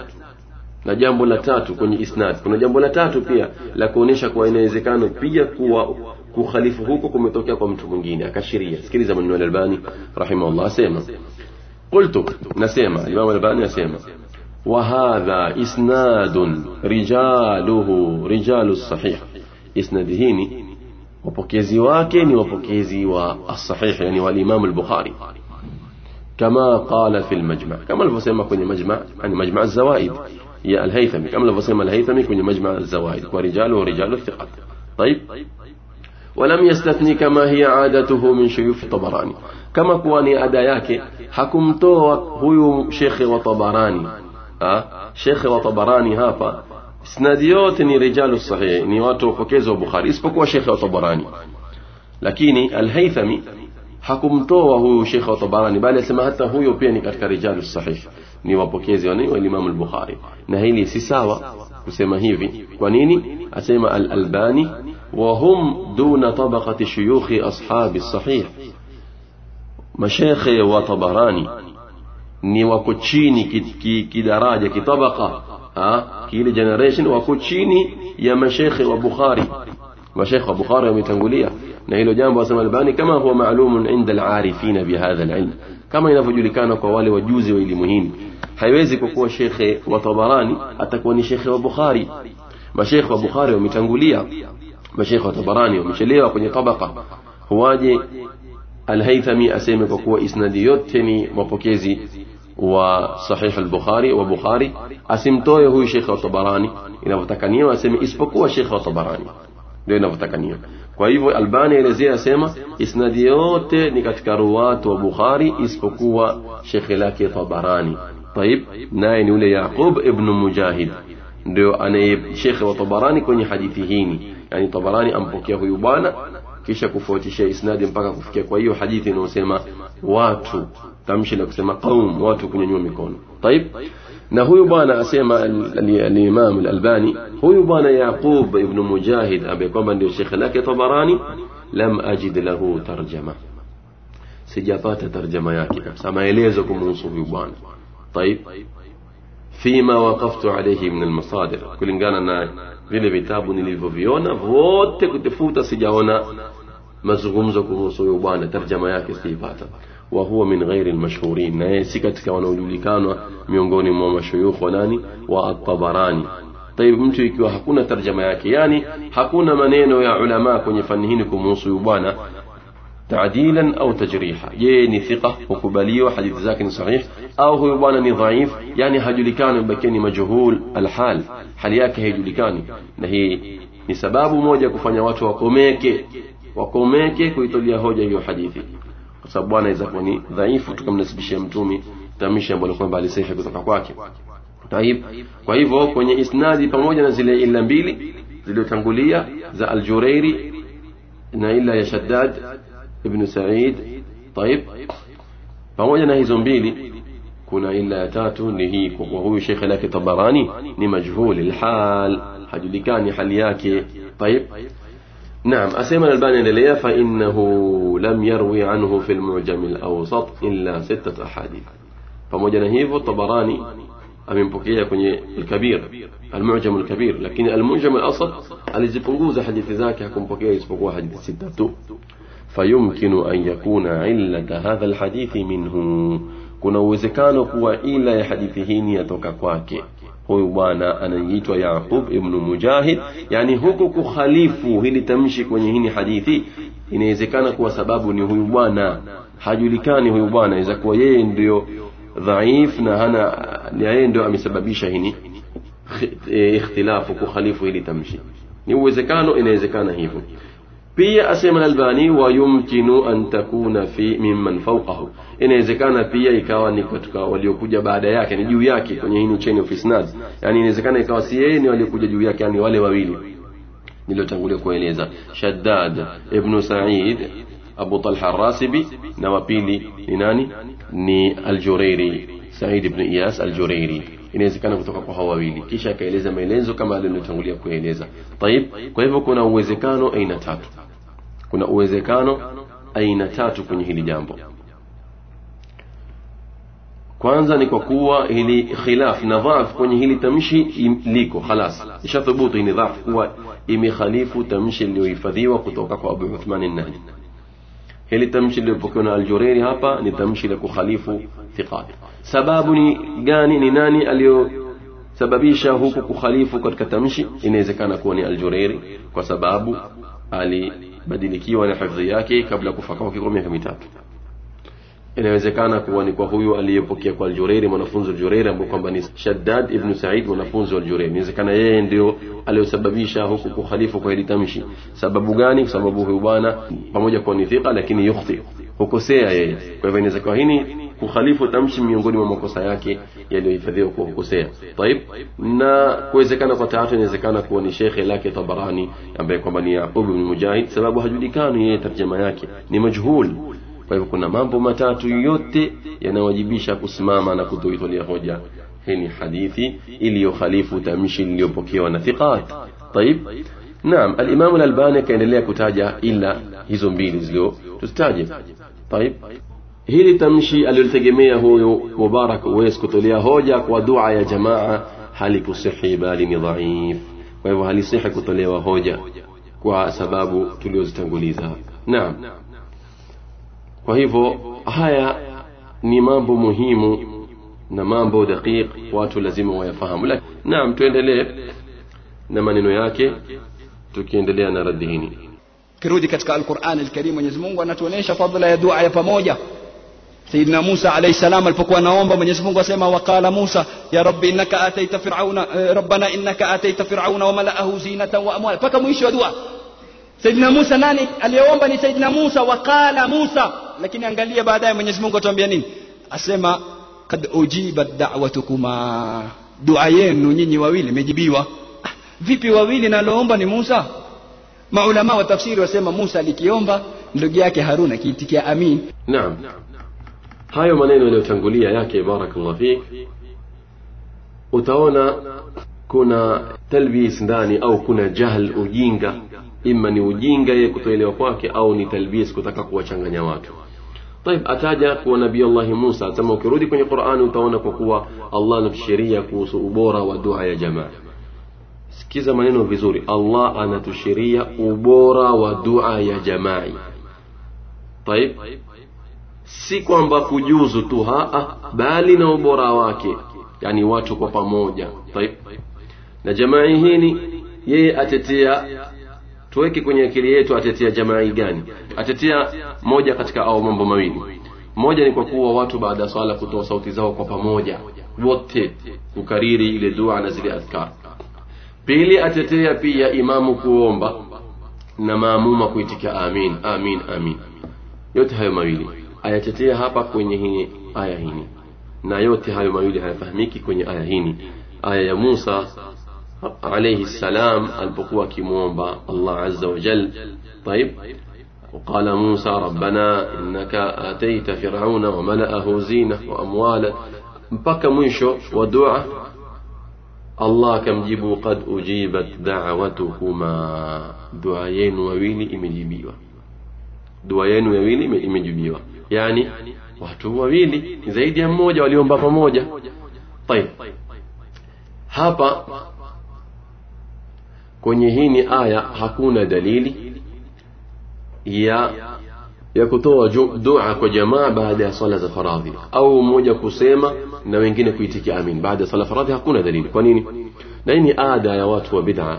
na jambo la tatu kwenye isnad kuna jambo la tatu pia la kuonesha kuwa inawezekana pia kuwa kukhalifu huko kumetokea kwa mtu mwingine akashiria sikiliza maneno al-Albani rahimahullah asema قلت نسيما الإمام الألباني نسيما وهذا إسناد رجاله رجال الصحيح وبكيزي واكن وبكيزي والصحيح يعني والإمام البخاري كما قال في المجمع كما الفسيما كن مجمع يعني مجمع الزوائد يا الهيثمي كما الفسيما الهيثمي كن مجمع الزوائد ورجاله رجال الثقات طيب ولم يستثني كما هي عادته من شيوخ الطبراني كما كواني أدا yake hakumtoa huyu shekhe wa Tabarani ha? shekhe wa Tabarani hapa isnadi yote ni rijalu sahih ni watu wapokezi wa Bukhari isipokuwa shekhe wa Tabarani lakini Al-Haythami hakumtoa huyu shekhe wa Tabarani bali asema hata huyo pia ni katika rijalu sahih ni wapokezi wa wa Imam al-Bukhari na hili si sawa kusema hivi kwa nini asema al-Albani وهم دون طبقة شيوخ أصحاب الصحيح مشايخ وطبراني ni wako chini kidaraja kitabaka kile generation wako chini ya mashekhe wa Bukhari mashekhe wa Bukhari wametangulia na hilo jambo wasema Albani kama huwa maalumun inda al-arifina bihadha al-ilm kama inavyojulikana kwa wale wajuzi wa elimu hii haiwezi kwa kuwa shekhe wa Tabarani atakuwa ni shekhe wa Bukhari mashekhe wa Bukhari wametangulia mashekhe wa Tabarani wamechelewa kwenye tabaka huwaje Al-Haythami aseme kwa kuwa isnadi yote ni mapokezi al-Bukhari wa Bukhari asimtoe huyu shekhe wa Tabarani inavyotakaniwa aseme isipokuwa shekhe wa Tabarani ndio inavyotakaniwa kwa hivyo Albani elezea asema isnadi yote ni katika ruwatu wa Bukhari isipokuwa shekhe lake Tabarani طيب naye ni yule Yaqub ibn Mujahid ndio anaye shekhe wa Tabarani kwenye hadithi hii yani Tabarani ampokea huyu bwana kisha kufuatisha isnadi mpaka kufikia kwa hiyo hadithi inayosema watu tamshi la kusema qaum watu kunyanyua mikono طيب na huyu bwana asema al-Imam al-Albani huyu bwana Yaqub ibn Mujahid ambaye kwamba ndio shekhe lake Tabarani lam ajid lahu tarjama sijapata tarjama yake kabisa maelezo kumhusu huyu bwana طيب فيما وقفت عليه من المصادر kulingana na vile vitabu nilivyoviona vote kutafuta sijaona mazungumzo kuhusu huyu bwana tarjama yake siipata huwa min ghairi almashhurin na yeye si katika wanaojulikanwa miongoni mwa mashuyukh wa nani wa at-Tabarani طيب mtu ikiwa hakuna tarjama yake yani hakuna maneno ya ulama kwenye fani hii kumhusu bwana تعديلا أو تجريحا يني ثقة وكبالية حديث ذاك صحيح أو هو ني ضعيف يعني هجلكان بكني مجهول الحال hali yake haijulikani na hii ni sababu moja kufanya watu wakomeke wakomeke kuitolea hoja hiyo hadithi kwa sababu bwana iza kuwa ni dhaifu tukamnasibishia mtumi tamishi ambalo kwamba alisaifa kutoka kwake. Taib. Kwa hivyo kwenye isnadi pamoja na zile illa mbili zilizotangulia za al-Jurairi na illa ya Shaddad ibn Sa'id taib. Pamoja na hizo mbili kuna illa ya tatu ni hii kwa huyu shekhe lake Tabarani ni majhul al-hal hajulikani hali yake. Taib. نعم أسيمن الباني لليا فإنه لم يروي عنه في المعجم الأوسط إلا ستة أحاديث. فمجنهيف الطبراني أمين بكية كوني الكبير المعجم الكبير. لكن المعجم الأوسط الإزبقوز حديث ذاك يكون بكية إزبقوة حديث ستة. فيمكن أن يكون علة هذا الحديث منه. كنا وزكانه وإلا حديثه يتوكا كواكي. Huyu bwana anayeitwa Yaqub ibn Mujahid yani huku kukhalifu hili tamshi kwenye hini hadithi inawezekana kuwa sababu ni huyu bwana. Hajulikani huyu bwana inaweza kuwa yeye ndio dhaif na hana yeye ndio amesababisha hini ikhtilafu kukhalifu hili tamshi. Ni uwezekano inawezekana hivyo pia asema al-Albani wa yumkinu an takuna fi mimman fawqahu inawezekana pia ikawa ni katika waliokuja baada yake ni juu yake kwenye hii chain of isnad yani inawezekana ikawa si yeye ni waliokuja juu yake yani wale wawili niliotangulia kueleza Shaddad ibn Sa'id Abu Talha Rasibi na wa pili ni nani ni Al-Jurairi Sa'id ibn Iyas Al-Jurairi inawezekana kutoka kwa hao wawili. Kisha akaeleza maelezo kama alinitangulia kueleza taib kwa hivyo kuna uwezekano aina tatu. Kuna uwezekano aina tatu kwenye hili jambo. Kwanza ni kwa kuwa hili khilaf na dhaf kwenye hili tamshi liko khalas. Ishathubutu ni dhaf kuwa imekhalifu tamshi lililohifadhiwa kutoka kwa Abu Uthman an-Nahdi hili tamshi lililopokewa na Aljureiri hapa ni tamshi la kukhalifu thiqat. Sababu ni gani ni nani aliyosababisha huku kukhalifu katika tamshi? Inawezekana kuwa ni Al-Jurairi kwa sababu alibadilikiwa na hifdhi yake kabla kufa kwake kwa miaka mitatu inawezekana kuwa ni kwa huyu aliyepokea kwa Aljureiri, mwanafunzi wa Aljureiri ambaye kwamba ni Shaddad ibn Said, mwanafunzi wa Aljureiri. Inawezekana yeye ndio aliyosababisha huku kukhalifu kwa hili tamshi. Sababu gani? Kwa sababu huyu bwana pamoja kuwa ni thika, lakini yukhti, hukosea yeye. Kwa hivyo inawezekana hini kukhalifu tamshi miongoni mwa makosa yake yaliyohifadhiwa kwa hukosea. taib na kuwezekana kwa taatu inawezekana kuwa ni shekhe lake Tabarani ambaye kwamba ni Yaqub ibn Mujahid, sababu hajulikani yeye tarjama yake ni majhul kwa hivyo kuna mambo matatu yote yanawajibisha kusimama na kutoitolea hoja hii ni hadithi iliyokhalifu tamshi liliyopokewa na thiqat طيب naam al-Imam al-Albani kaendelea kutaja ila hizo mbili zilio tuzitaje طيب hili tamshi alilitegemea huyo Mubarak Uwais kutolea hoja kwa dua ya jamaa halikusihi bali ni dhaif kwa hivyo halisihi kutolewa hoja kwa sababu tuliozitanguliza naam Kwa hivyo haya ni mambo muhimu na mambo daqiq watu lazima wayafahamu naam tuendelee na maneno yake tukiendelea na raddi hini kirudi katika alquran alkarim mwenyezi mungu anatuonyesha fadhila ya dua ya pamoja sayidina musa alayhi salam alipokuwa naomba mwenyezi mungu asema waqala musa ya rabbi innaka ataita fir'auna rabbana innaka ataita fir'auna wa mala'ahu zinatan wa amwala paka mwisho wa dua sayidina musa nani aliyeomba ni sayidina musa waqala musa lakini angalia baadaye mwenyezi mungu atuambia nini? Asema kad ujibat da'watukuma. Dua yenu nyinyi wawili imejibiwa ah, vipi wawili naloomba ni musa? Maulama wa tafsiri wasema musa alikiomba ndugu yake haruna akiitikia amin. Naam. Hayo maneno yaliyotangulia yake barakallahu fik utaona kuna talbis ndani au kuna jahl ujinga. Ima ni ujinga yeye kutoelewa kwake au ni talbis kutaka kuwachanganya watu طيب ataja kuwa nabii Allah Musa kama ukirudi kwenye Qur'ani utaona kwa kuwa Allah anatushiria kuhusu ubora wa dua ya jamaa sikiza maneno vizuri Allah anatushiria ubora wa dua ya jamaa طيب si kwamba kujuzu tu haa bali na ubora wake yani watu kwa pamoja طيب na jamaa hii yeye atetea tuweke kwenye akili yetu atetea jamaa gani? Atetea moja katika au mambo mawili. Moja ni kwa kuwa watu baada ya swala kutoa sauti zao kwa pamoja wote kukariri ile dua na zile adhkar. Pili atetea pia imamu kuomba na maamuma kuitikia amin amin amin. Yote hayo mawili. Ayatetea hapa kwenye hii aya hini na yote hayo mawili hayafahamiki kwenye aya hini aya ya Musa عليه السلام البقوة كموبا الله عز وجل. طيب وقال موسى ربنا إنك آتيت فرعون وملأه زينة وأموالا. بك منشو ودعا الله كم جيبوا قد أجيبت دعوتكما دعيين وويني إمجيبيوا دعيين وويني إمجيبيوا يعني watu wawili zaidi ya mmoja waliomba pamoja طيب hapa kwenye hii ni aya hakuna dalili ya ya kutoa dua kwa jamaa baada ya swala za faradhi. Au mmoja kusema na wengine kuitikia amin. Baada ya swala faradhi hakuna dalili. Kwa nini? Na hii ni ada ya watu wa bid'a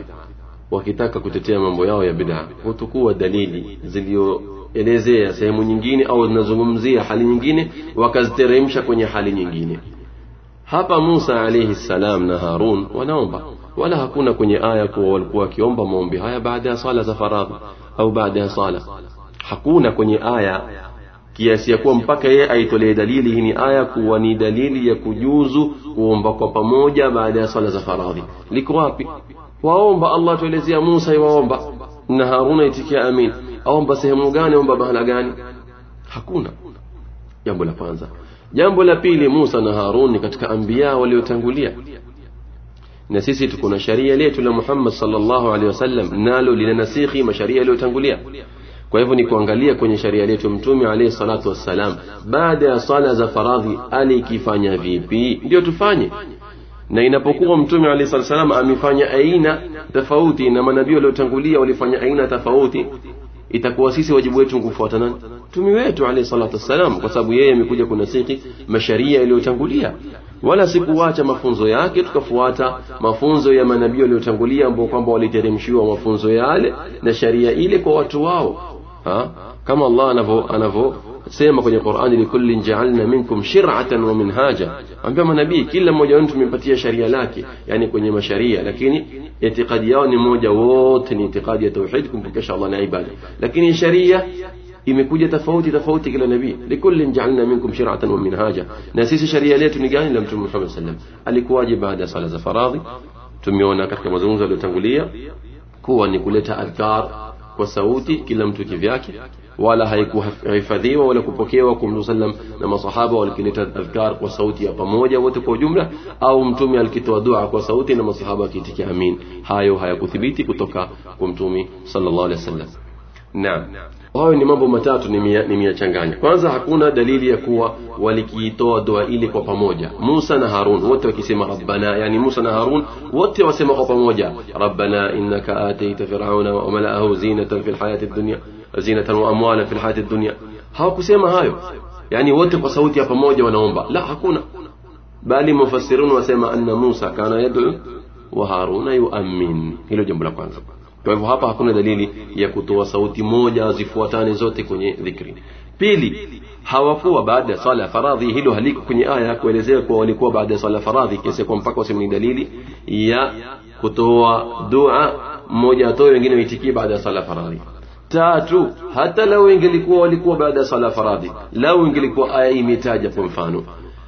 wakitaka kutetea mambo yao ya bid'a. Hutukua dalili zilizoelezea sehemu nyingine au zinazungumzia hali nyingine wakaziteremsha kwenye hali nyingine. Hapa Musa alayhi salam na Harun wanaomba wala hakuna kwenye aya kuwa walikuwa wakiomba maombi haya baada ya sala za faradhi au baada ya sala hakuna kwenye aya kiasi ya kuwa mpaka yeye aitolee dalili. Hii ni aya kuwa ni dalili ya kujuzu kuomba kwa pamoja baada ya sala za faradhi. Liko wapi? Waomba Allah tuelezea Musa iwaomba na Haruna itikia amin. Aomba sehemu gani? Aomba mahala gani? Hakuna. Jambo la kwanza. Jambo la pili Musa na Harun ni katika ambia waliotangulia na sisi tuko na sharia letu la Muhammad sallallahu alaihi wasallam nalo lina nasikhi masharia yaliyotangulia. Kwa hivyo ni kuangalia kwenye sharia letu mtume alayhi salatu wassalam baada ya sala za faradhi alikifanya vipi? Ndio tufanye. Na inapokuwa mtume alayhi salatu wassalam amefanya aina tofauti na manabii waliotangulia walifanya aina tofauti itakuwa sisi wajibu wetu kufuata nani? Mtume wetu alayhi salatu wassalam kwa sababu yeye amekuja kunasiki masharia yaliyotangulia. Wala sikuacha mafunzo yake tukafuata mafunzo ya manabii waliotangulia ambao kwamba waliteremshiwa mafunzo yale na sharia ile kwa watu wao. Ha? kama Allah anavyo anavyosema kwenye Qur'ani likullin ja'alna minkum shir'atan wa minhaja ambia manabii kila mmoja wenu tumempatia sharia lake yani kwenye masharia lakini itikadi yao ni moja wote ni itikadi ya tauhid kumpokesha Allah na ibada lakini sharia imekuja tofauti tofauti kila nabii likullin ja'alna minkum shir'atan wa minhaja na sisi sharia letu ni gani la mtume Muhammad sallam alikuwaje baada ya sala za faradhi tumeona katika mazungumzo yaliyotangulia kuwa ni kuleta adhkar kwa sauti kila mtu kivyake wala haikuhifadhiwa wala kupokewa kwa mtume sallam na masahaba walikileta adhkar kwa sauti ya pamoja wote kwa ujumla au mtume alikitoa dua kwa sauti na masahaba akiitikia amin hayo hayakuthibiti kutoka kwa mtume sallallahu alaihi wasallam naam hayo ni mambo matatu nimeyachanganya kwanza hakuna dalili ya kuwa walikiitoa dua ile kwa pamoja Musa na Harun wote wakisema rabbana yani Musa na Harun wote wasema kwa pamoja rabbana innaka ataita fir'auna wa mala'ahu zinatan fil hayati dunya zinatan wa amwalan fil hayati dunya hawakusema hayo yani wote kwa sauti ya pamoja wanaomba la hakuna bali mufassirun wasema anna Musa kana yad'u wa Haruna yu'min hilo jambo la kwanza kwa hivyo hapa hakuna dalili ya kutoa sauti moja zifuatane zote kwenye dhikri pili hawakuwa baada ya swala ya faradhi hilo haliko kwenye aya ya kuelezea kuwa walikuwa baada ya swala ya faradhi kiasi kwa mpaka waseme ni dalili ya kutoa dua mmoja atoe wengine waitikie baada ya swala ya faradhi tatu hata lau ingelikuwa walikuwa baada ya sala faradhi lau ingelikuwa aya imetaja kwa mfano.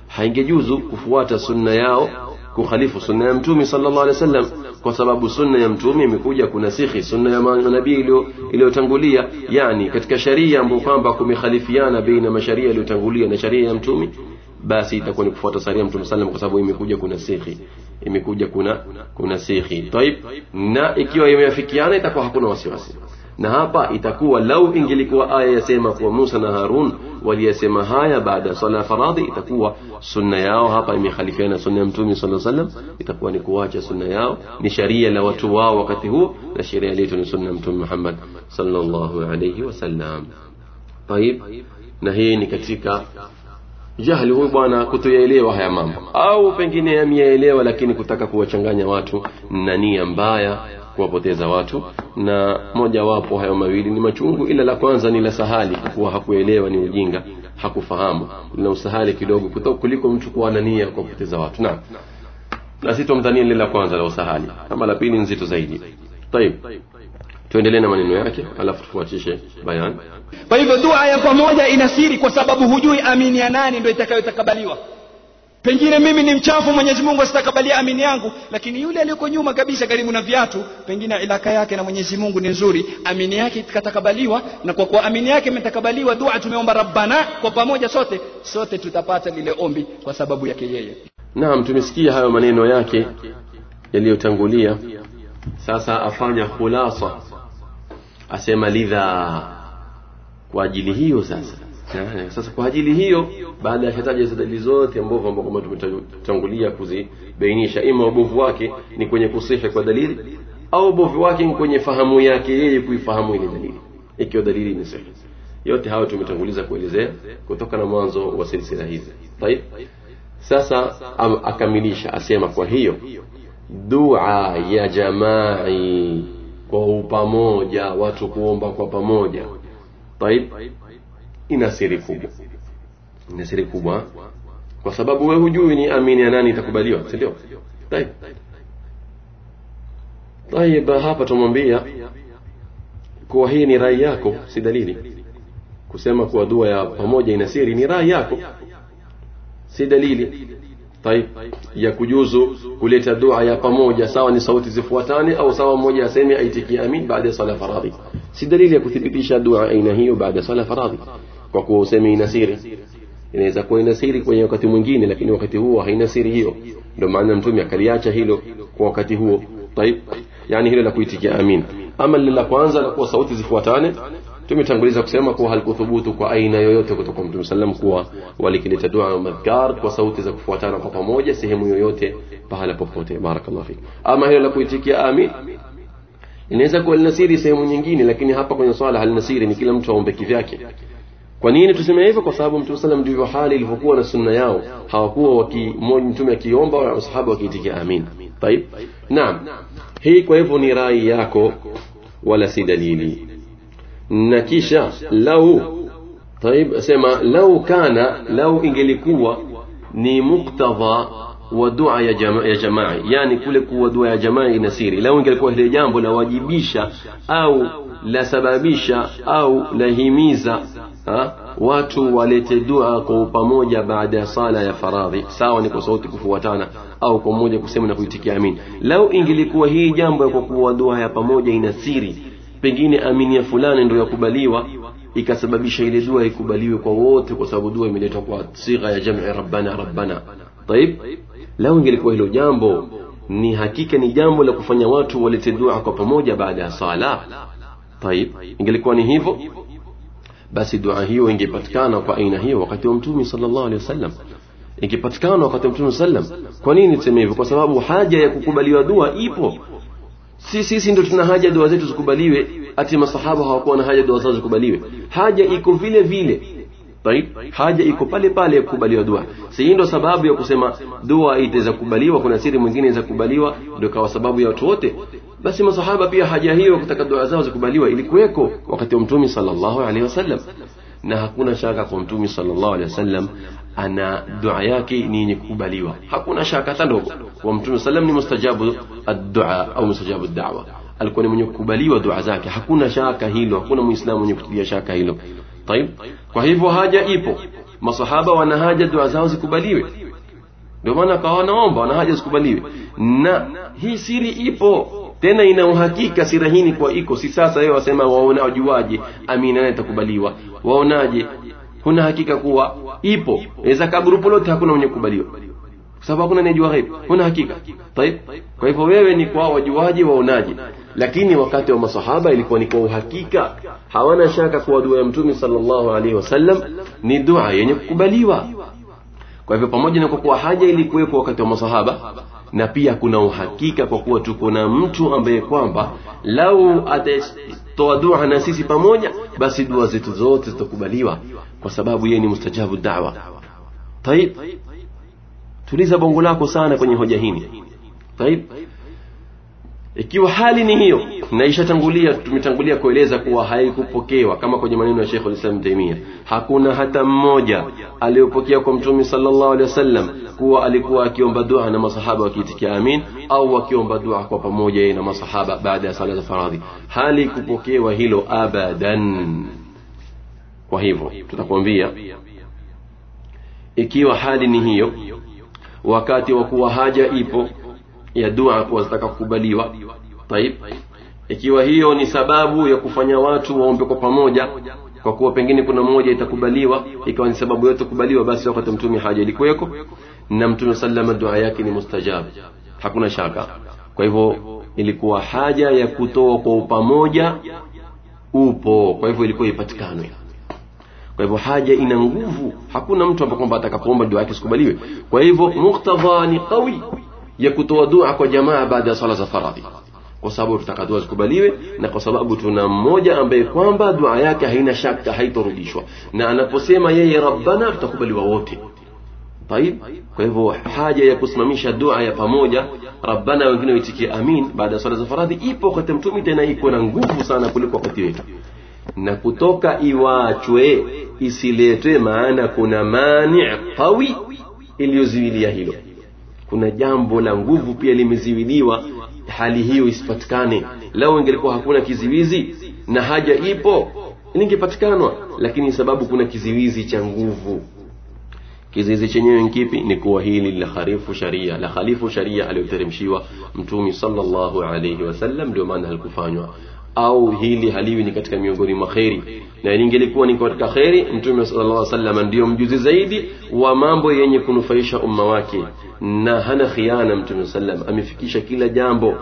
Haingejuzu kufuata sunna yao kukhalifu sunna ya mtume sallallahu alaihi wasallam kwa sababu sunna ya mtume imekuja kunasihi sunna ya manabii iliyotangulia yani katika sharia ambapo kwamba kumekhalifiana baina masharia iliyotangulia na sharia ya mtume basi itakuwa ni kufuata sharia ya mtume sallam kwa sababu imekuja kunasihi imekuja kuna kunasihi. Taib na ikiwa imeafikiana itakuwa hakuna wasiwasi na hapa itakuwa lau ingelikuwa aya yasema kuwa Musa na Harun waliyasema haya baada ya swala ya faradhi itakuwa sunna yao hapa imekhalifiana na sunna ya mtume sallallahu alaihi wasallam itakuwa ni kuacha sunna yao ni sharia la watu wao wakati huo na sheria letu ni sunna ya mtume Muhammad sallallahu alaihi wasallam طيب na hii ni katika jahli huyu bwana kutoyaelewa haya mambo au pengine ameyaelewa lakini kutaka kuwachanganya watu na nia mbaya kuwapoteza watu na moja wapo hayo mawili ni machungu ila la kwanza ni la sahali kwa kuwa hakuelewa ni ujinga hakufahamu lina usahali kidogo kuliko mtu kuwa na nia kuwapoteza watu naam na sitomdhania lile la kwanza la usahali kama la pili nzito zaidi طيب tuendelee na maneno yake alafu tufuatishe bayan. Kwa hivyo dua ya pamoja ina siri kwa sababu hujui amini ya nani ndio itakayotakabaliwa. Pengine mimi ni mchafu mwenyezi mungu asitakabalia amini yangu lakini yule aliyoko nyuma kabisa karibu na viatu pengine ilaka yake na mwenyezi mungu ni nzuri amini yake itakatakabaliwa na kwa kuwa amini yake imetakabaliwa dua tumeomba rabbana kwa pamoja sote sote tutapata lile ombi kwa sababu yake yeye. Naam tumesikia hayo maneno yake yaliyotangulia. Sasa afanya khulasa asema lidha kwa ajili hiyo sasa sasa kwa ajili hiyo baada ya kutaja hizo dalili zote ambazo ambao kama tumetangulia kuzibainisha ima ubovu wake ni kwenye kusihi kwa dalili au ubovu wake ni kwenye fahamu yake yeye kuifahamu ile dalili ikiwa dalili ni sahihi yote hayo tumetanguliza kuelezea kutoka na mwanzo wa silsila hizi طيب sasa akamilisha asema kwa hiyo dua ya jamai kwa upamoja watu kuomba kwa pamoja. Taib ina siri kubwa. Ina siri kubwa kwa sababu wewe hujui ni amini ya nani itakubaliwa si ndio? Taib. Taib hapa tumwambia kuwa hii ni rai yako si dalili. Kusema kuwa dua ya pamoja ina siri ni rai yako si dalili طيب ya kujuzu kuleta dua ya pamoja sawa ni sauti zifuatane au sawa mmoja aseme aitikie amin baada ya sala faradhi si dalili ya kuthibitisha dua aina hiyo baada ya sala faradhi kwa kuwa useme ina siri inaweza kuwa ina siri kwenye wakati mwingine lakini wakati huo haina siri hiyo ndio maana mtume akaliacha hilo kwa wakati huo طيب yani hilo la kuitikia amin ama lile la kwanza la kuwa sauti zifuatane tumetanguliza kusema kuwa halikuthubutu kwa aina yoyote kutoka mtume sallam kuwa walikileta dua na madhkar kwa sauti za kufuatana kwa pamoja sehemu yoyote pahala popote barakallahu fik ama hilo la kuitikia amin inaweza kuwa lina siri sehemu nyingine lakini hapa kwenye swala halina siri ni kila mtu aombe kivyake kwa nini tuseme hivyo kwa sababu mtume sallam ndivyo hali ilivyokuwa na sunna yao hawakuwa waki mtume akiomba wala masahaba wakiitikia amin طيب naam hii kwa hivyo ni rai yako wala si dalili na kisha lau taib sema lau kana lau ingelikuwa ni muktadha wa dua ya, jamaa, ya jamaa yani kule kuwa dua ya jamaa ina siri. Lau ingelikuwa hili jambo la wajibisha au lasababisha au lahimiza ha? watu walete dua kwa pamoja baada ya sala ya faradhi. Sawa ni kwa sauti kufuatana au kwa mmoja kusema na kuitikia amin. Lau ingelikuwa hii jambo ya kwa kuwa dua ya pamoja ina siri pengine amini ya fulani ndio yakubaliwa ikasababisha ile dua ikubaliwe kwa wote kwa sababu dua imeletwa kwa sigha ya jam'i rabbana rabbana طيب lau ingelikuwa hilo jambo ni hakika ni jambo la kufanya watu walete dua kwa pamoja baada ya sala طيب ingelikuwa ni hivyo basi dua hiyo ingepatikana kwa aina hiyo wakati wa mtume sallallahu alaihi wasallam ingepatikana wakati wa mtume sallam kwa nini tuseme hivyo kwa sababu haja ya kukubaliwa dua ipo si sisi ndio tuna haja dua zetu zikubaliwe ati masahaba hawakuwa na haja dua zao zikubaliwe. Haja iko vile vile. Right? haja iko pale pale ya kukubaliwa dua. Si ndio sababu ya kusema dua itaweza kukubaliwa kuna siri mwingine za kukubaliwa ndio kawa sababu ya watu wote. Basi masahaba pia haja hiyo kutaka dua zao zikubaliwa ilikuweko wakati wa mtume sallallahu alaihi wasallam. Na hakuna shaka kwa mtume sallallahu alaihi wasallam ana dua yake ni yenye kukubaliwa hakuna shaka hata ndogo kwa mtume sallam ni mustajabu ad-du'a au mustajabu ad-da'wa alikuwa ni mwenye kukubaliwa dua zake hakuna shaka hilo hakuna muislamu mwenye kutilia shaka hilo طيب kwa hivyo haja ipo masahaba wana haja dua zao zikubaliwe ndio maana akawa wanaomba na haja zikubaliwe na hii siri ipo tena ina uhakika sira hii ni kwa iko si sasa wewe wasema waona wajuaje amina naye itakubaliwa waonaje huna hakika kuwa ipo inaweza kaa grupu lote hakuna mwenye kukubaliwa kwa sababu hakuna anayejua ghaibu huna hakika طيب kwa hivyo wewe ni kwa wajuaje waonaje lakini wakati wa masahaba ilikuwa ni kwa uhakika hawana shaka kuwa dua ya mtume sallallahu alaihi wasallam ni dua yenye kukubaliwa kwa hivyo pamoja na kwa kuwa haja ilikuwepo wakati wa masahaba na pia kuna uhakika kwa kuwa tuko na mtu ambaye kwamba lau atatoa dua na sisi pamoja basi dua zetu zote zitakubaliwa kwa sababu yeye ni mustajabu dawa. Taib tuliza bongo lako sana kwenye hoja hini taib ikiwa hali ni hiyo na ishatangulia tumetangulia kueleza kuwa haikupokewa kama kwenye maneno ya Sheikh Islam Taimia hakuna hata mmoja aliyopokea kwa mtume sallallahu alaihi wasallam kuwa alikuwa akiomba dua na masahaba wakiitikia amin au akiomba dua kwa pamoja yeye na masahaba baada ya sala za faradhi. Hali kupokewa hilo abadan kwa hivyo tutakwambia ikiwa hali ni hiyo wakati wa kuwa haja ipo ya dua kuwa zitaka kukubaliwa taib. Ikiwa hiyo ni sababu ya kufanya watu waombe kwa pamoja kwa kuwa pengine kuna mmoja itakubaliwa ikawa ni sababu yote kubaliwa basi wakati mtume haja ilikuweko na mtume sallama dua yake ni mustajabu hakuna shaka. Kwa hivyo ilikuwa haja ya kutoa kwa upamoja upo. Kwa hivyo ilikuwa ipatikane kwa hivyo haja ina nguvu hakuna mtu ambaye kwamba atakapoomba dua yake sikubaliwe kwa hivyo muktadha ni qawi ya kutoa dua kwa jamaa baada ya swala za faradhi kwa sababu tutaka dua zikubaliwe na kwa sababu tuna mmoja ambaye kwamba dua yake haina shaka haitorudishwa na anaposema yeye rabbana tutakubaliwa wote طيب kwa hivyo haja ya kusimamisha dua ya pamoja rabbana wengine waitikie amin baada ya swala za faradhi ipo wakati mtume tena iko na nguvu sana kuliko wakati wetu na kutoka iwachwe isiletwe maana kuna mani qawi iliyoziwilia hilo. Kuna jambo la nguvu pia limeziwiliwa hali hiyo isipatikane. Lao ingelikuwa hakuna kiziwizi na haja ipo lingepatikanwa lakini sababu kuna kiziwizi cha nguvu. Kiziwizi chenyewe nkipi kipi? Ni kuwa hili la harifu sharia la khalifu sharia aliyoteremshiwa mtumi sallallahu alayhi wasallam ndio maana halikufanywa au hili haliwi ni katika miongoni mwa kheri. Na ningelikuwa ni katika kheri mtume sallallahu alaihi wasallam ndio mjuzi zaidi wa mambo yenye kunufaisha umma wake. Na hana khiana mtume sallam amefikisha kila jambo.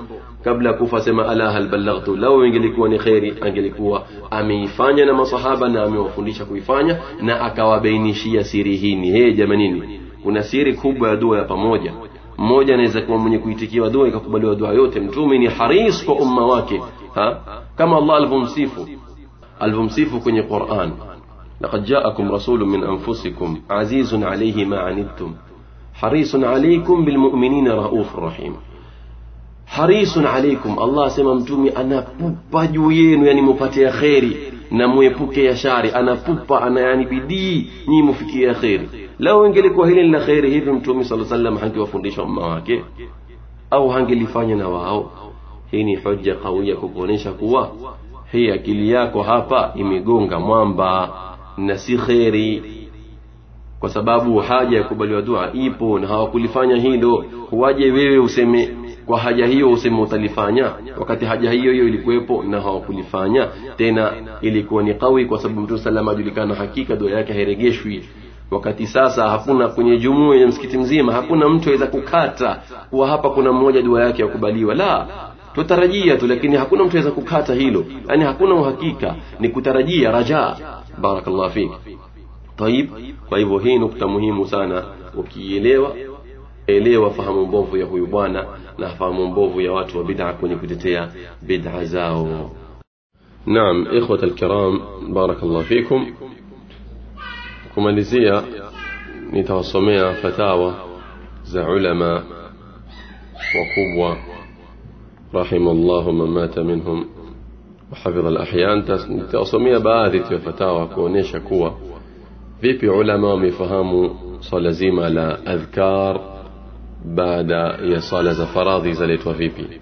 Kabla ya kufa sema ala hal ballaghtu lau ingelikuwa ni kheri angelikuwa ameifanya na masahaba na amewafundisha kuifanya na akawabainishia siri hii ni hey jamanini kuna siri kubwa ya dua ya pamoja. Mmoja anaweza kuwa mwenye kuitikiwa dua ikakubaliwa dua yote. Mtume ni haris kwa umma wake. Ha kama Allah alivyomsifu alivyomsifu kwenye Qur'an laqad ja'akum rasulun min anfusikum azizun alayhi ma anittum harisun alaykum bilmu'minina raufur rahim. Harisun alaykum Allah asema mtume anapupa juu yenu yani mupate kheri na muepuke ya shari anapupa ana yani bidii nyinyi mufikie ya kheri. Lao ingelikuwa hili la kheri hivi mtume sallallahu alayhi wasallam hangewafundisha umma wake au hangelifanya na wao hii ni hoja kawia kukuonyesha kuwa hii akili yako hapa imegonga mwamba na si kheri. Kwa sababu haja ya kubaliwa dua ipo na hawakulifanya hilo. Huwaje wewe useme kwa haja hiyo useme utalifanya? Wakati haja hiyo hiyo ilikuwepo na hawakulifanya. Tena ilikuwa ni kawi kwa sababu mtume salama ajulikana hakika dua yake hairegeshwi. Wakati sasa hakuna kwenye jumuiya ya msikiti mzima hakuna mtu aweza kukata kuwa hapa kuna mmoja dua yake yakubaliwa la tutarajia tu lakini hakuna mtu kukata hilo yani hakuna uhakika ni kutarajia raja barakallahu fik طيب kwa hivyo hii nukta muhimu sana ukielewa elewa fahamu mbovu ya huyu bwana na fahamu mbovu ya watu wa bid'a kwenye kutetea bid'a zao naam ikhwat alkiram barakallahu fikum kumalizia nitawasomea fatawa za ulama wakubwa رحم الله من مات منهم. وحفظ الأحياء. أنت أصمي بآذي تفتاوى كونيش كوا فيبي علماء مفهم صلزيما لا أذكار بعد يصال زفراضي زليت وفيبي.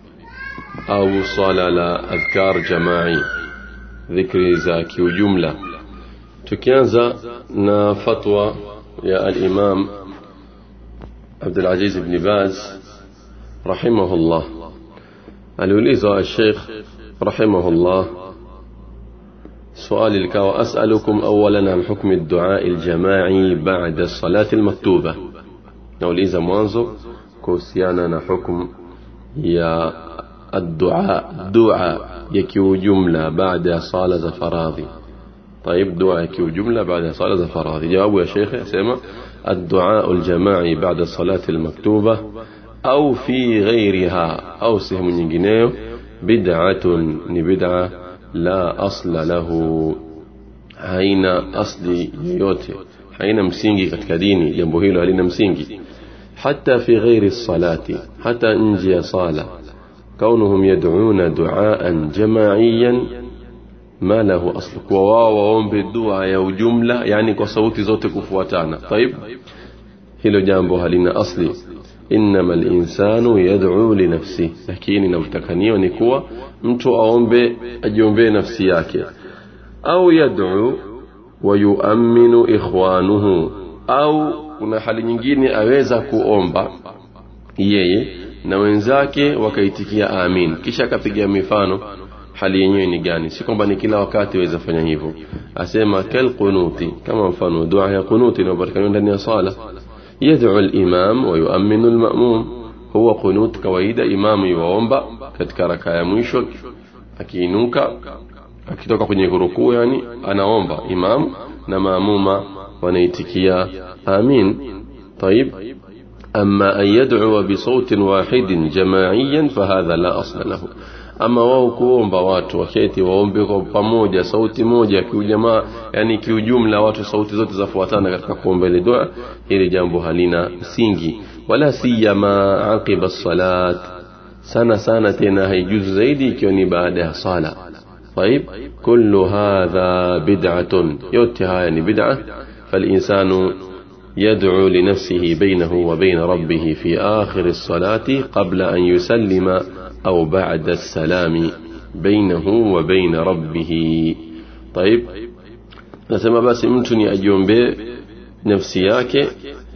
أو صلى لا أذكار جماعي. ذكر زاكي جملة تكيانزا نا فتوى يا الإمام عبد العزيز بن باز رحمه الله. الله aliulizwa الشيخ رحمه الله. سؤال لك وأسألكم أولا عن حكم الدعاء الجماعي بعد الصلاة المكتوبة. nauliza mwanzo kuhusiana na hukum ya الدعاء دعاء يكيو جملة بعد صلاة فراضي طيب دعاء يكيو جملة بعد صلاة فراضي جواب يا شيخ سيما. الدعاء الجماعي بعد الصلاة المكتوبة أو في غيرها. أو سهم nyingineyo بدعة بدعة. لا أصل له. yoyote haina msingi katika dini jambo hilo halina msingi hata fi ghairi salati hata nje ya sala كونهم يدعون دعاء جماعيا. ما له أصل. وواو وهم بالدعاء يو جملة. يعني كصوت زوت كفواتانا طيب. هلو جامبو هلنا innama linsanu yad'u linafsih lakini namtakanio ni kuwa mtu aombe ajiombee nafsi yake. Au yad'u wa yu'minu ikhwanuhu. Au kuna hali nyingine aweza kuomba yeye na wenzake wakaitikia amin. Kisha akapiga mifano hali yenyewe ni gani? Si kwamba ni kila wakati waweza fanya hivyo. Asema kalqunuti kama mfano dua ya qunuti inayopatikaniwa ndani ya sala يدعو الإمام ويؤمن المأموم. هو قنوت كويدا إمامي وومبا كتكاركا يا موشك أكينوكا. أكيدوكا كوني كروكو يعني. أنا وومبا إمام. نماموما ونيتكيا. آمين. طيب. أما أن يدعو بصوت واحد جماعيا فهذا لا أصل له. Ama wao kuomba watu waketi waombe kwa pamoja sauti moja kiujamaa yani kiujumla watu sauti zote zafuatana katika kuomba ile dua hili jambo halina msingi wala siyama aqiba salat sana sana tena haijuzu zaidi ikiwa ni baada ya sala طيب كل هذا بدعة haya ni bid'a فالإنسان يدعو لنفسه بينه وبين ربه في آخر الصلاة قبل أن يسلم أو بعد السلام بينه وبين ربه. طيب نسمى بس منتون يأجون بي نفسياك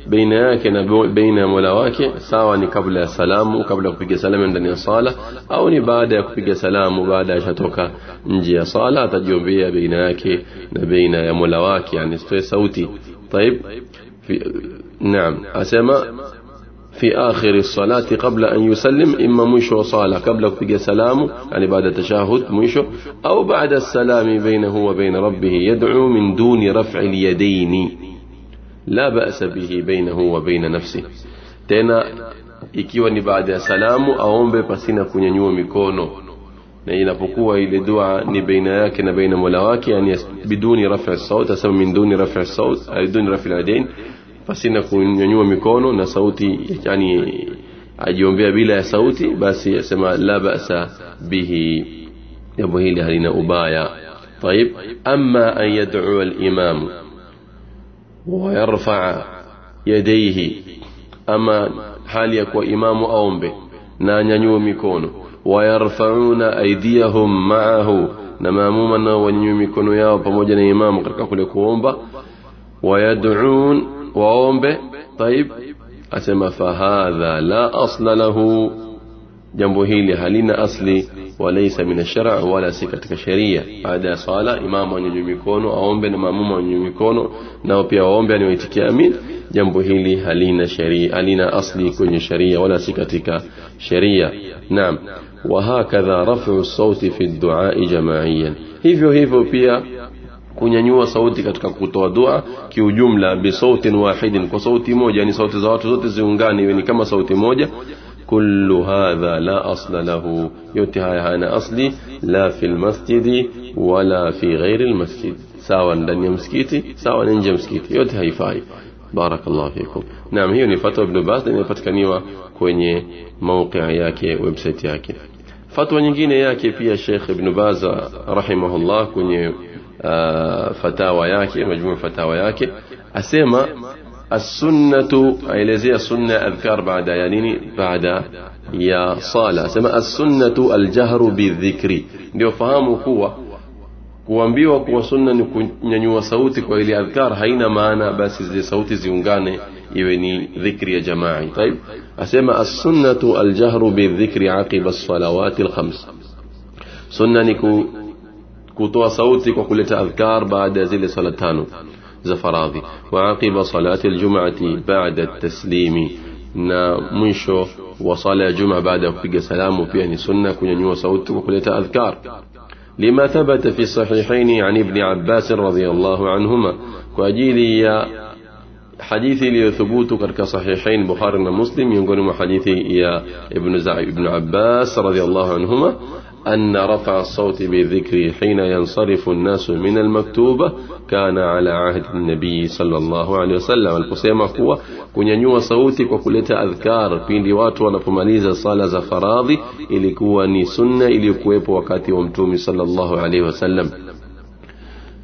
بيناك بين ملاواك سواء قبل السلام قبل كبيك سلام عند الصالة أو بعد كبيك سلام بعد شتوك نجي صالة تجون بي بيناك بين ملاواك يعني استوي صوتي. طيب في نعم أسمى في آخر الصلاة قبل أن يسلم إما مشو صالة قبل كبقى سلام يعني بعد تشاهد مشو أو بعد السلام بينه وبين ربه يدعو من دون رفع اليدين لا بأس به بينه وبين نفسه تena ikiwa ni baada ya salamu aombe pasina kunyanyua mikono na inapokuwa ile dua ni baina yake na baina mola wake yani biduni rafi saut asema min duni rafi saut biduni rafi al pasina kunyanyua mikono na sauti yani ajiombea bila ya sauti basi asema la ba'sa bihi jambo hili halina ubaya طيب أما أن يدعو الإمام ويرفع يديه أما حال يكون إمام أومبي نانيو ميكونو ويرفعون أيديهم معه nao wanyanyue mikono yao pamoja na imamu katika kule kuomba wayad'un waombe taib asema fahadha la asla lahu jambo hili halina asli walaysa min ash-shar' wala si katika sheria baada ya sala imamu anyanyue mikono aombe na maamuma anyanyue mikono nao pia waombe aniwaitikia amin jambo hili halina sheria halina asli kwenye sheria wala si katika sheria naam وهكذا رفع الصوت في الدعاء جماعيا hivyo hivyo pia kunyanyua sauti katika kutoa dua kiujumla bisautin wahidin kwa sauti moja yani sauti za watu zote ziungane iwe ni kama sauti moja kullu hadha la asla lahu yote haya hana asli la fi lmasjidi wala fi ghairi lmasjid sawa ndani ya msikiti sawa nje ya msikiti yote haifai barakallahu fikum naam hiyo ni fatwa ibn baz inayopatikaniwa kwenye mawqi yake website yake fatwa nyingine yake pia Sheikh Ibn Baz rahimahullah kwenye uh, fatawa yake majmuu fatawa yake asema as-sunnatu aelezea sunna adhkar baada ya nini baada ya sala asema as-sunnatu al-jahru bidhikri ndio fahamu kuwa kuambiwa kuwa sunna ni kunyanyua sauti kwa ile adhkar haina maana basi zile sauti ziungane iwe ni dhikri ya jamaa طيب asema as-sunnatu al-jahru bi-dhikri aqiba as-salawati al-khams sunna ni kutoa sauti kwa kuleta adhkar baada ya zile sala tano za faradhi wa aqiba salati al-jum'ati ba'da at-taslimi na mwisho wa sala ya juma baada ya kupiga salamu pia ni sunna kunyanyua sauti kwa kuleta adhkar لما ثبت في الصحيحين عن ابن عباس رضي الله عنهما وأجيل يا حديث ليثبوت كرك صحيحين بخاري ومسلم ينقل حديث يا ابن ابن عباس رضي الله عنهما أن رفع الصوت بالذكر حين ينصرف الناس من المكتوبة كان على عهد النبي صلى الله عليه وسلم. القسيمة هو كنينيو صوتي وكلتا أذكار فين لوات ونفماليز صالة زفراضي إلي كواني سنة إلي كويب وكاتي ومتومي صلى الله عليه وسلم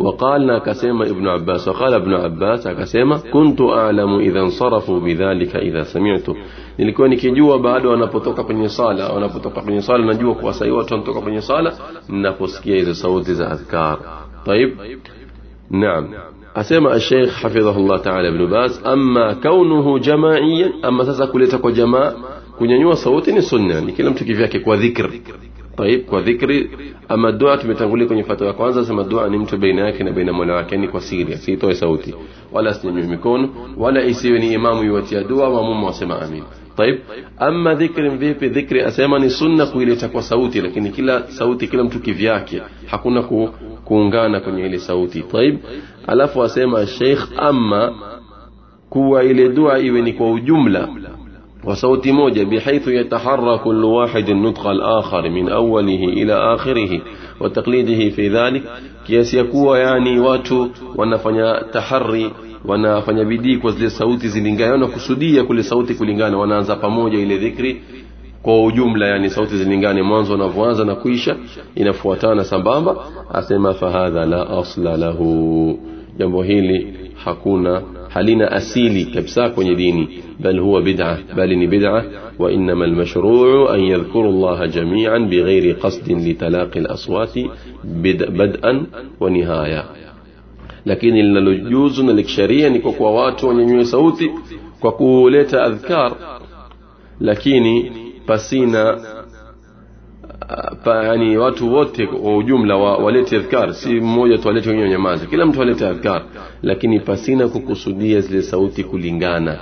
وقالنا كسيمة ابن عباس وقال ابن عباس كسيمة كنت أعلم إذا انصرفوا بذلك إذا سمعته نلقوا نكجوا بعد وأنا بطوك بني صالة وأنا بطوك في نصالة نجوا كواسي وانتوك بني صالة نفسكي إذا صوت إذا أذكار طيب نعم أسيما الشيخ حفظه الله تعالى ابن باز أما كونه جماعيا أما تزاكو لتكو جماع كن ينوى صوتين سنة كلمتك فيها كيكو ذكر طيب kwa dhikri. Ama dua tumetangulia kwenye fatwa ya kwanza, sema dua ni mtu baina yake na baina mola wake, ni kwa siri, asitoe sauti wala asinyanyue mikono wala isiwe ni imamu yuwatia dua, mamumu wasema amin. طيب ama dhikri vipi? Dhikri asema ni sunna kuileta kwa sauti, lakini kila sauti, kila mtu kivyake, hakuna ku, kuungana kwenye ile sauti. طيب alafu asema Sheikh, ama kuwa ile dua iwe ni kwa ujumla وصوت موجة بحيث يتحرى كل واحد النطق الآخر من أوله إلى آخره وتقليده في ذلك. كيس يكوى يعني واتو ونفنى تحري ونفنى بديك وزل صوتي زلنجا يونا كسودية كل صوتي كلنجان ونانزا فموجة إلى ذكري kwa ujumla yani sauti zilingane mwanzo unavyoanza na kuisha inafuatana sambamba. Asema fahadha la asla lahu. Jambo hili hakuna حلنا أسيلي كبساك ونديني بل هو بدعة بل إني بدعة وإنما المشروع أن يذكر الله جميعا بغير قصد لتلاقي الأصوات بدءا ونهاية لكن إلا لجوزنا لكشريا نكوكوا واتوا ونمي سوتي وكوليت أذكار لكني بسينا yani watu wote kwa ujumla wa, walete adhkar. Si mmoja tu alete wenyewe nyamaze kila mtu alete adhkar. Lakini pasina kukusudia zile sauti kulingana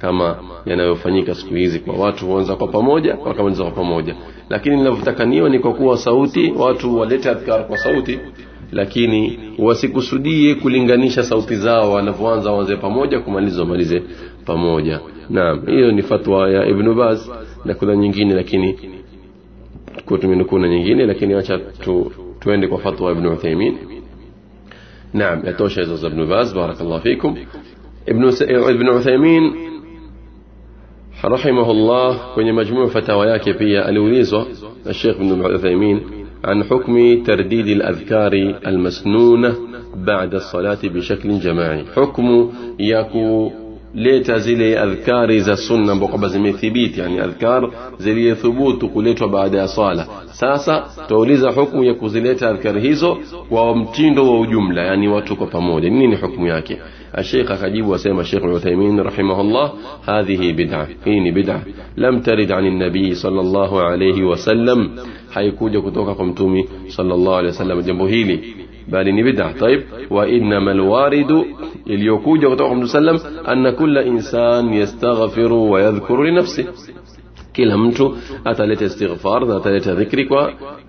kama yanayofanyika siku hizi kwa watu huanza kwa pamoja wakamaliza kwa pamoja. Lakini linavyotakaniwa ni kwa kuwa sauti watu walete adhkar kwa sauti lakini wasikusudie kulinganisha sauti zao wanavyoanza waanze pamoja kumaliza wamalize pamoja. Naam hiyo ni fatwa ya ibn baz na kuna nyingine lakini kwa tumenukuu na nyingine lakini acha tu, tuende kwa fatwa ibn Uthaymeen naam yatosha hizo za ibn Baz barakallahu fikum ibn ibn Uthaymeen rahimahullah kwenye majmuu fatawa yake pia Sheikh ibn Uthaymeen عن حكم ترديد الأذكار المسنونة بعد الصلاة بشكل جماعي حكم يكو leta zile adhkari za sunna kwamba zimethibiti yani adhkar ziliyothubutu kuletwa baada ya swala sasa tutauliza hukumu ya kuzileta adhkari hizo kwa mtindo wa ujumla yani watu kwa pamoja nini ni hukumu yake الشيخ akajibu asema Sheikh Uthaymeen rahimahullah hadhihi bid'a hii ni bid'a lam tarid an an-nabi sallallahu alayhi wasallam haikuja kutoka kwa mtumi sallallahu alayhi wasallam jambo hili bali بل نبدا. طيب وإنما الوارد اليوكوج وتوقع صلى الله عليه وسلم أن كل إنسان يستغفر ويذكر لنفسه. كل همتو أتلت استغفار أتلت ذكرك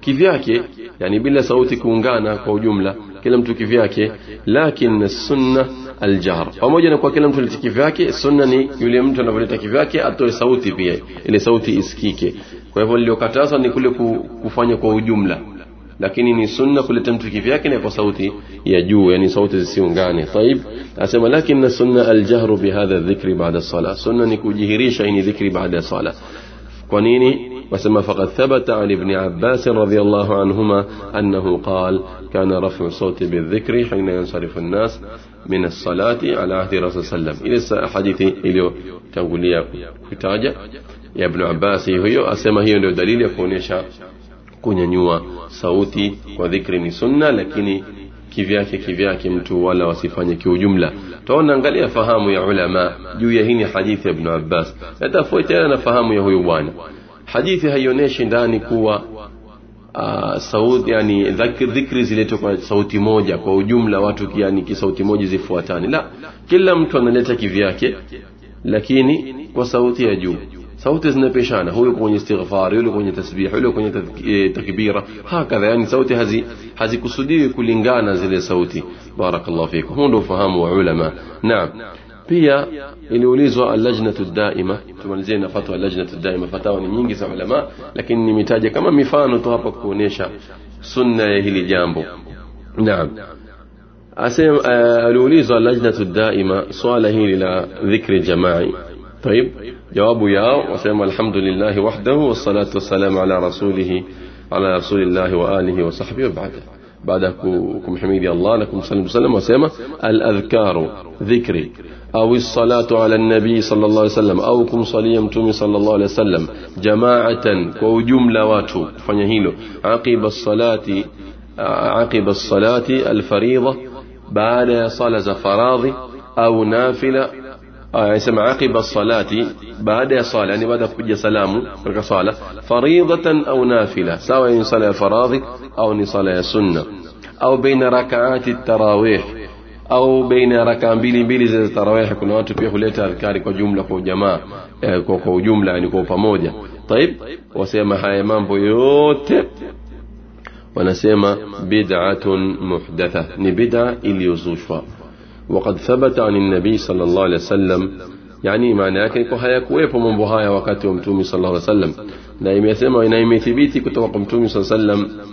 كيفياكي؟ يعني بلا صوتك ونغانا كو جمله كل همتو كيفياكي؟ لكن السنة الجهر. pamoja na kwa kila mtu aliti kivyake sunna ni yule mtu anavyoleta kivyake atoe sauti pia ile sauti isikike kwa hivyo liliokatazwa ni kule kufanya kwa ujumla lakini ni sunna kuleta mtu kivyake kwa sauti ya juu yani sauti zisiungane طيب asema lakini sunna aljahru bihadha dhikri baada sala sunna ni kujihirisha ini dhikri baada sala kwa nini wasema faqad thabata an ibn abbas radiyallahu anhuma annahu qala kana raf'u sawti bidhikri hina yansarifu an-nas min as-salati ala ahdi rasul sallam ile hadithi iliyotangulia kutaja ya ibn abbas hiyo asema hiyo ndio dalili ya kuonyesha kunyanyua sauti kwa dhikri ni sunna lakini kivyake kivyake mtu wala wasifanye kiujumla. Tuona angalia fahamu ya ulama juu ya hii hadithi ya ibn Abbas. Yatafuatiana na fahamu ya huyu bwana. Hadithi haionyeshi ndani kuwa uh, sauti yani dhikri, ziletwe kwa sauti moja kwa ujumla watu yani kisauti moja zifuatane. La kila mtu analeta kivyake lakini kwa sauti ya juu kwenye istighfar yule kwenye tasbih yule kwenye takbira hakadha yani sauti hazi hazikusudiwi kulingana zile sauti barakallahu fikum huo ndio ufahamu wa ulama naam pia iliulizwa allajnatu daima tumalizie na fatwa allajnatu daima fatawa ni nyingi za ulama lakini nimetaja kama mifano tu hapa kuonesha sunna ya hili jambo naam asema aliulizwa allajnatu daima swala hili la dhikri jamai طيب جواب ياو وسلم الحمد لله وحده والصلاة والسلام على رسوله على رسول الله وآله وصحبه وبعده بعدكم حميدي الله لكم صلى الله عليه وسلم الأذكار ذكري. أو الصلاة على النبي صلى الله عليه وسلم أو كم صليمتم صلى الله عليه وسلم. جماعة وجملة واتو فنهيلو عقب الصلاة عقب الصلاة الفريضة بعد صلاة فراضي أو نافلة آه، يسمى عقب الصلاة بعد صلاة يعني بعد كل سلام صلاة فريضة أو نافلة سواء صلاة فراض أو صلاة سنة أو بين ركعات التراويح أو بين ركعات بيلي بيلي زي التراويح كنا أنتو في خلية كو جملة كو جماعة آه، كو جملة يعني كو فمودة. طيب وسيما هاي مان بيوت ونسيما بدعة محدثة نبدأ اللي يزوشها وقد ثبت عن النبي صلى الله عليه وسلم yani maana yake iko hayakuwepo mambo haya wakati wa mtume sallallahu alaihi wasallam na imesema na imethibiti kutoka kwa mtume sallallahu alaihi wasallam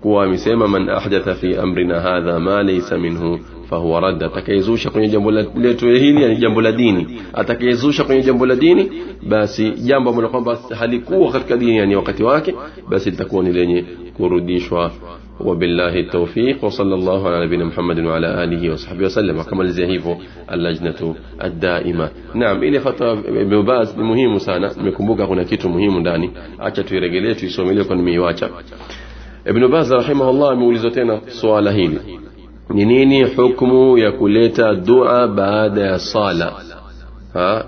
kuwa amesema man ahdatha fi amrina hadha ma laysa minhu fahuwa radd atakayezusha kwenye jambo letu hili yani jambo la dini atakayezusha kwenye jambo la dini basi jambo ambalo kwamba halikuwa katika dini yani wakati wake basi litakuwa ni lenye kurudishwa وبالله التوفيق وصلى الله على نبينا محمد وعلى آله وصحبه وسلم. وكما لزيهيف اللجنة الدائمة. نعم إلي فترة بباس مهم سانا. مكمبوكا هنا كتو مهم داني. أچا تيرقلي تيسو مليكون ميواجا. ابن باز رحمه الله مولزتنا سؤال هين. نيني حكم يكوليتا دعا بعد صالة ها؟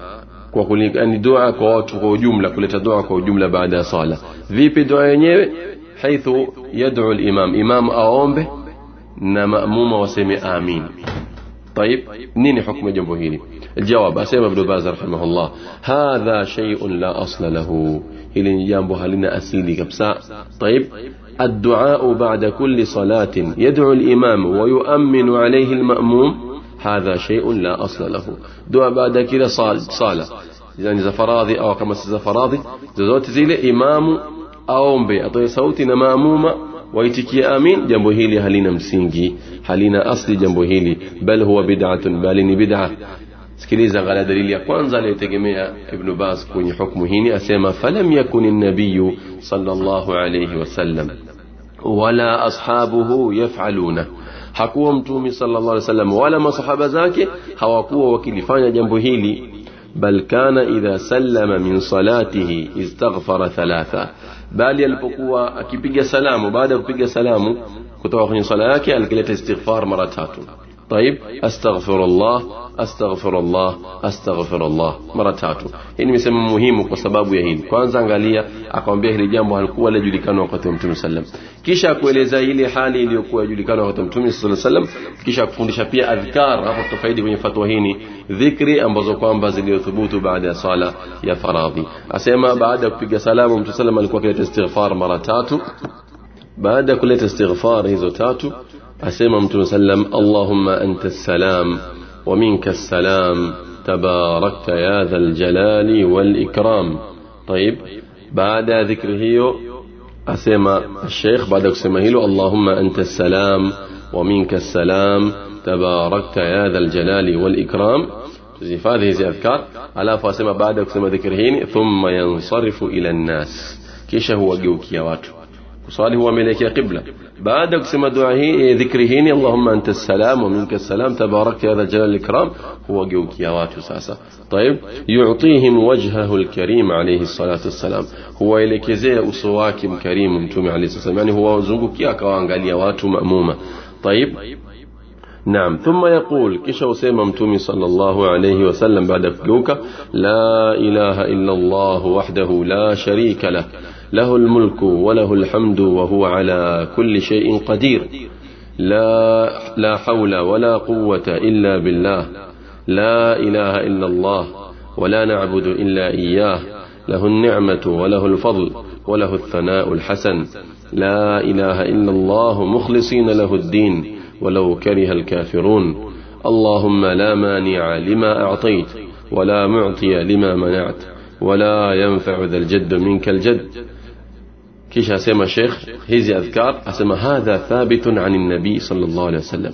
kwa kuli, ani dua kwa watu kwa ujumla kuleta dua kwa ujumla baada ya sala vipi dua yenyewe حيث يدعو الإمام. إمام أومبه na maamuma waseme amin طيب nini حكم hili الجواب asema ibn baz rahimahullah hadha shay'un la asla lahu hili ni jambo halina asili kabisa طيب الدعاء بعد كل صلاة يدعو الإمام ويؤمن عليه المأموم. هذا شيء لا أصل له. دعاء بعد كده صالة. يعني زفراضي أو كما زفراضي زوت زيلة إمام aombe atoe sauti na maamuma waitikie amin jambo hili halina msingi halina asli jambo hili bal huwa bid'atun bali ni bid'a sikiliza angalia dalili ya kwanza aliyotegemea ibn Baz kwenye hukumu hii asema falam yakun an-nabiy sallallahu alayhi wasallam wala ashabuhu yaf'aluna hakuwa mtume sallallahu alayhi wasallam wala masahaba zake hawakuwa wakilifanya jambo hili بل كان إذا سلم من صلاته استغفر ثلاثة bali alipokuwa akipiga salamu baada ya kupiga salamu kutoka kwenye swala yake alikileta istighfar mara tatu طيب استغفر الله استغفر الله استغفر الله mara tatu hii nimesema muhimu kwa sababu ya hili kwanza angalia akamwambia hili jambo halikuwa lajulikana wakati wa mtume sallam kisha kueleza ile hali iliyokuwa julikana wakati wa mtume sallam kisha kufundisha pia adhkar hapo tutafaidi kwenye fatwa hii dhikri ambazo kwamba zilizothubutu baada ya sala ya faradhi asema baada ya kupiga salamu mtume sallam alikuwa akileta istighfar mara tatu baada ya kuleta istighfar hizo tatu mtume sallam allahumma anta salam wa minka salam تباركت يا ذا الجلال والإكرام. طيب بعد ذكر هيو أسمى الشيخ بعد كسمى هيلو اللهم أنت السلام ومنك السلام تباركت يا ذا الجلال والإكرام. هذه هذه أذكار. على فاسمى بعد كسمى ذكر هيني ثم ينصرف إلى الناس. كيش هو جوك يا واتو. وصالي هو منك يا قبلة. بعد اقسم إيه ذكرهيني اللهم أنت السلام ومنك السلام تباركت ذا الجلال الكرام هو جوك يا واتو واتساسا طيب يعطيهم وجهه الكريم عليه الصلاة والسلام. هو إليك زي أسواك كريم تومي عليه الصلاة والسلام. يعني هو زنقك يا كوان قال يا واتو مأمومة. طيب نعم. ثم يقول كش وسيم أمتومي صلى الله عليه وسلم بعد قوك لا إله إلا الله وحده لا شريك له. له الملك وله الحمد وهو على كل شيء قدير. لا, لا حول ولا قوة إلا بالله. لا إله إلا الله ولا نعبد إلا إياه. له النعمة وله الفضل وله الثناء الحسن. لا إله إلا الله مخلصين له الدين ولو كره الكافرون. اللهم لا مانع لما أعطيت ولا معطي لما منعت ولا ينفع ذا الجد منك الجد. كيش أسمى الشيخ هذه أذكار أسمى هذا ثابت عن النبي صلى الله عليه وسلم.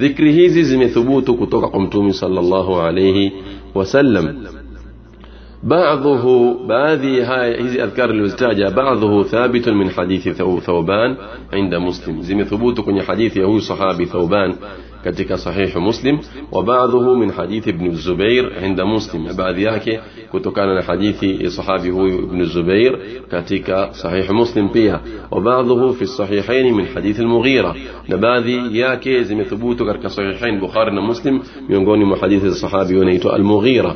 ذكر هذه زم ثبوت كتوك قمتومي صلى الله عليه وسلم. بعضه بعضي هاي هذه أذكار الوزتاجة بعضه ثابت من حديث ثوبان عند مسلم. زم ثبوت كن حديث يهو صحابي ثوبان. Katika sahihu muslim wa baadhuhu min hadithi ibn zubair inda muslim baadhi yake kutokana na hadithi sahabi huyu ibn zubair katika sahihu muslim pia wa baadhuhu fi sahihain min hadithi al-mughira na baadhi yake zimethubutu katika sahihain bukhari na muslim miongoni mwa hadithi za sahabi anaitwa al-mughira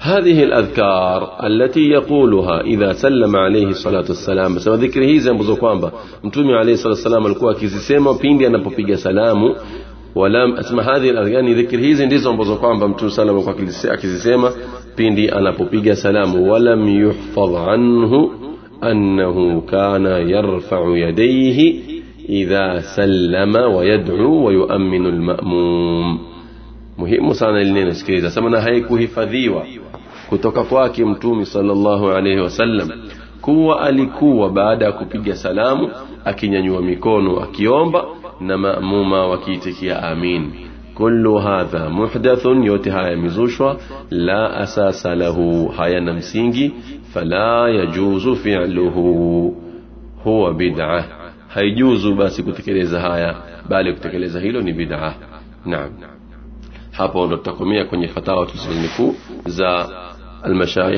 هذه الأذكار التي يقولها إذا سلم عليه الصلاة والسلام بس ذكر hizi ambazo kwamba mtume عليه الصلاة والسلام alikuwa akizisema pindi anapopiga salamu ولم اسم هذه الاذقان ذكر هي زين ديزون بوزو كوان بمتو سلام وكا كيلي سي سيما بيندي أنا بوبيجا سلام ولم يحفظ عنه انه كان يرفع يديه اذا سلم ويدعو ويؤمن الماموم مهم سنه اللي نسكري اذا سمنا هاي كو حفظيوا kutoka kwake mtume sallallahu alayhi wasallam kuwa alikuwa baada ya kupiga salamu akinyanyua mikono akiomba na maamuma wakiitikia amin kullu hadha muhdathun yote haya yamezushwa la asasa lahu hayana msingi fala yajuzu fi'luhu huwa bid'ah haijuzu basi kutekeleza haya bali kutekeleza hilo ni bid'ah naam hapo ndo tutakomea kwenye fatawa tusinifu za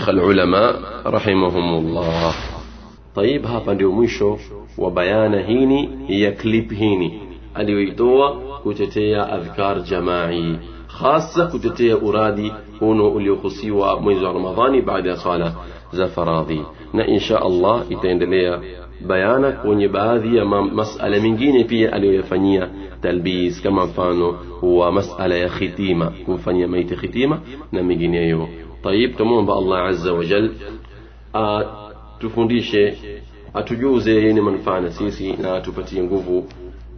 العلماء رحمهم الله طيب hapa ndio mwisho wa bayana hini ya clip hini ألي ويدوا كتتيا أذكار جماعي. خاصة كتتيا أرادي هونو اللي يخصي ومنذ رمضان بعد صلاة زفراضي. نا إن شاء الله إتين بيانك ونبادي ما مسألة من جيني بي ألي ويفنيا تلبيس كما فانو هو مسألة ختيمة. كفانيا ميت ختيمة نمجيني يو. طيب تمون بأ الله عز وجل. آه، أتفنديشي أتجوزي يني من فانا سيسي نا تبتي نقوفو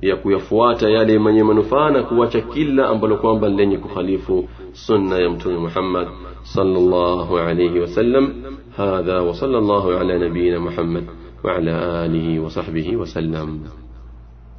ya kuyafuata yale yenye manufaa na kuacha kila ambalo kwamba lenye kukhalifu sunna ya mtume Muhammad sallallahu alayhi wasallam hadha wa sallallahu ala nabiyina Muhammad wa ala alihi wa sahbihi wa sallam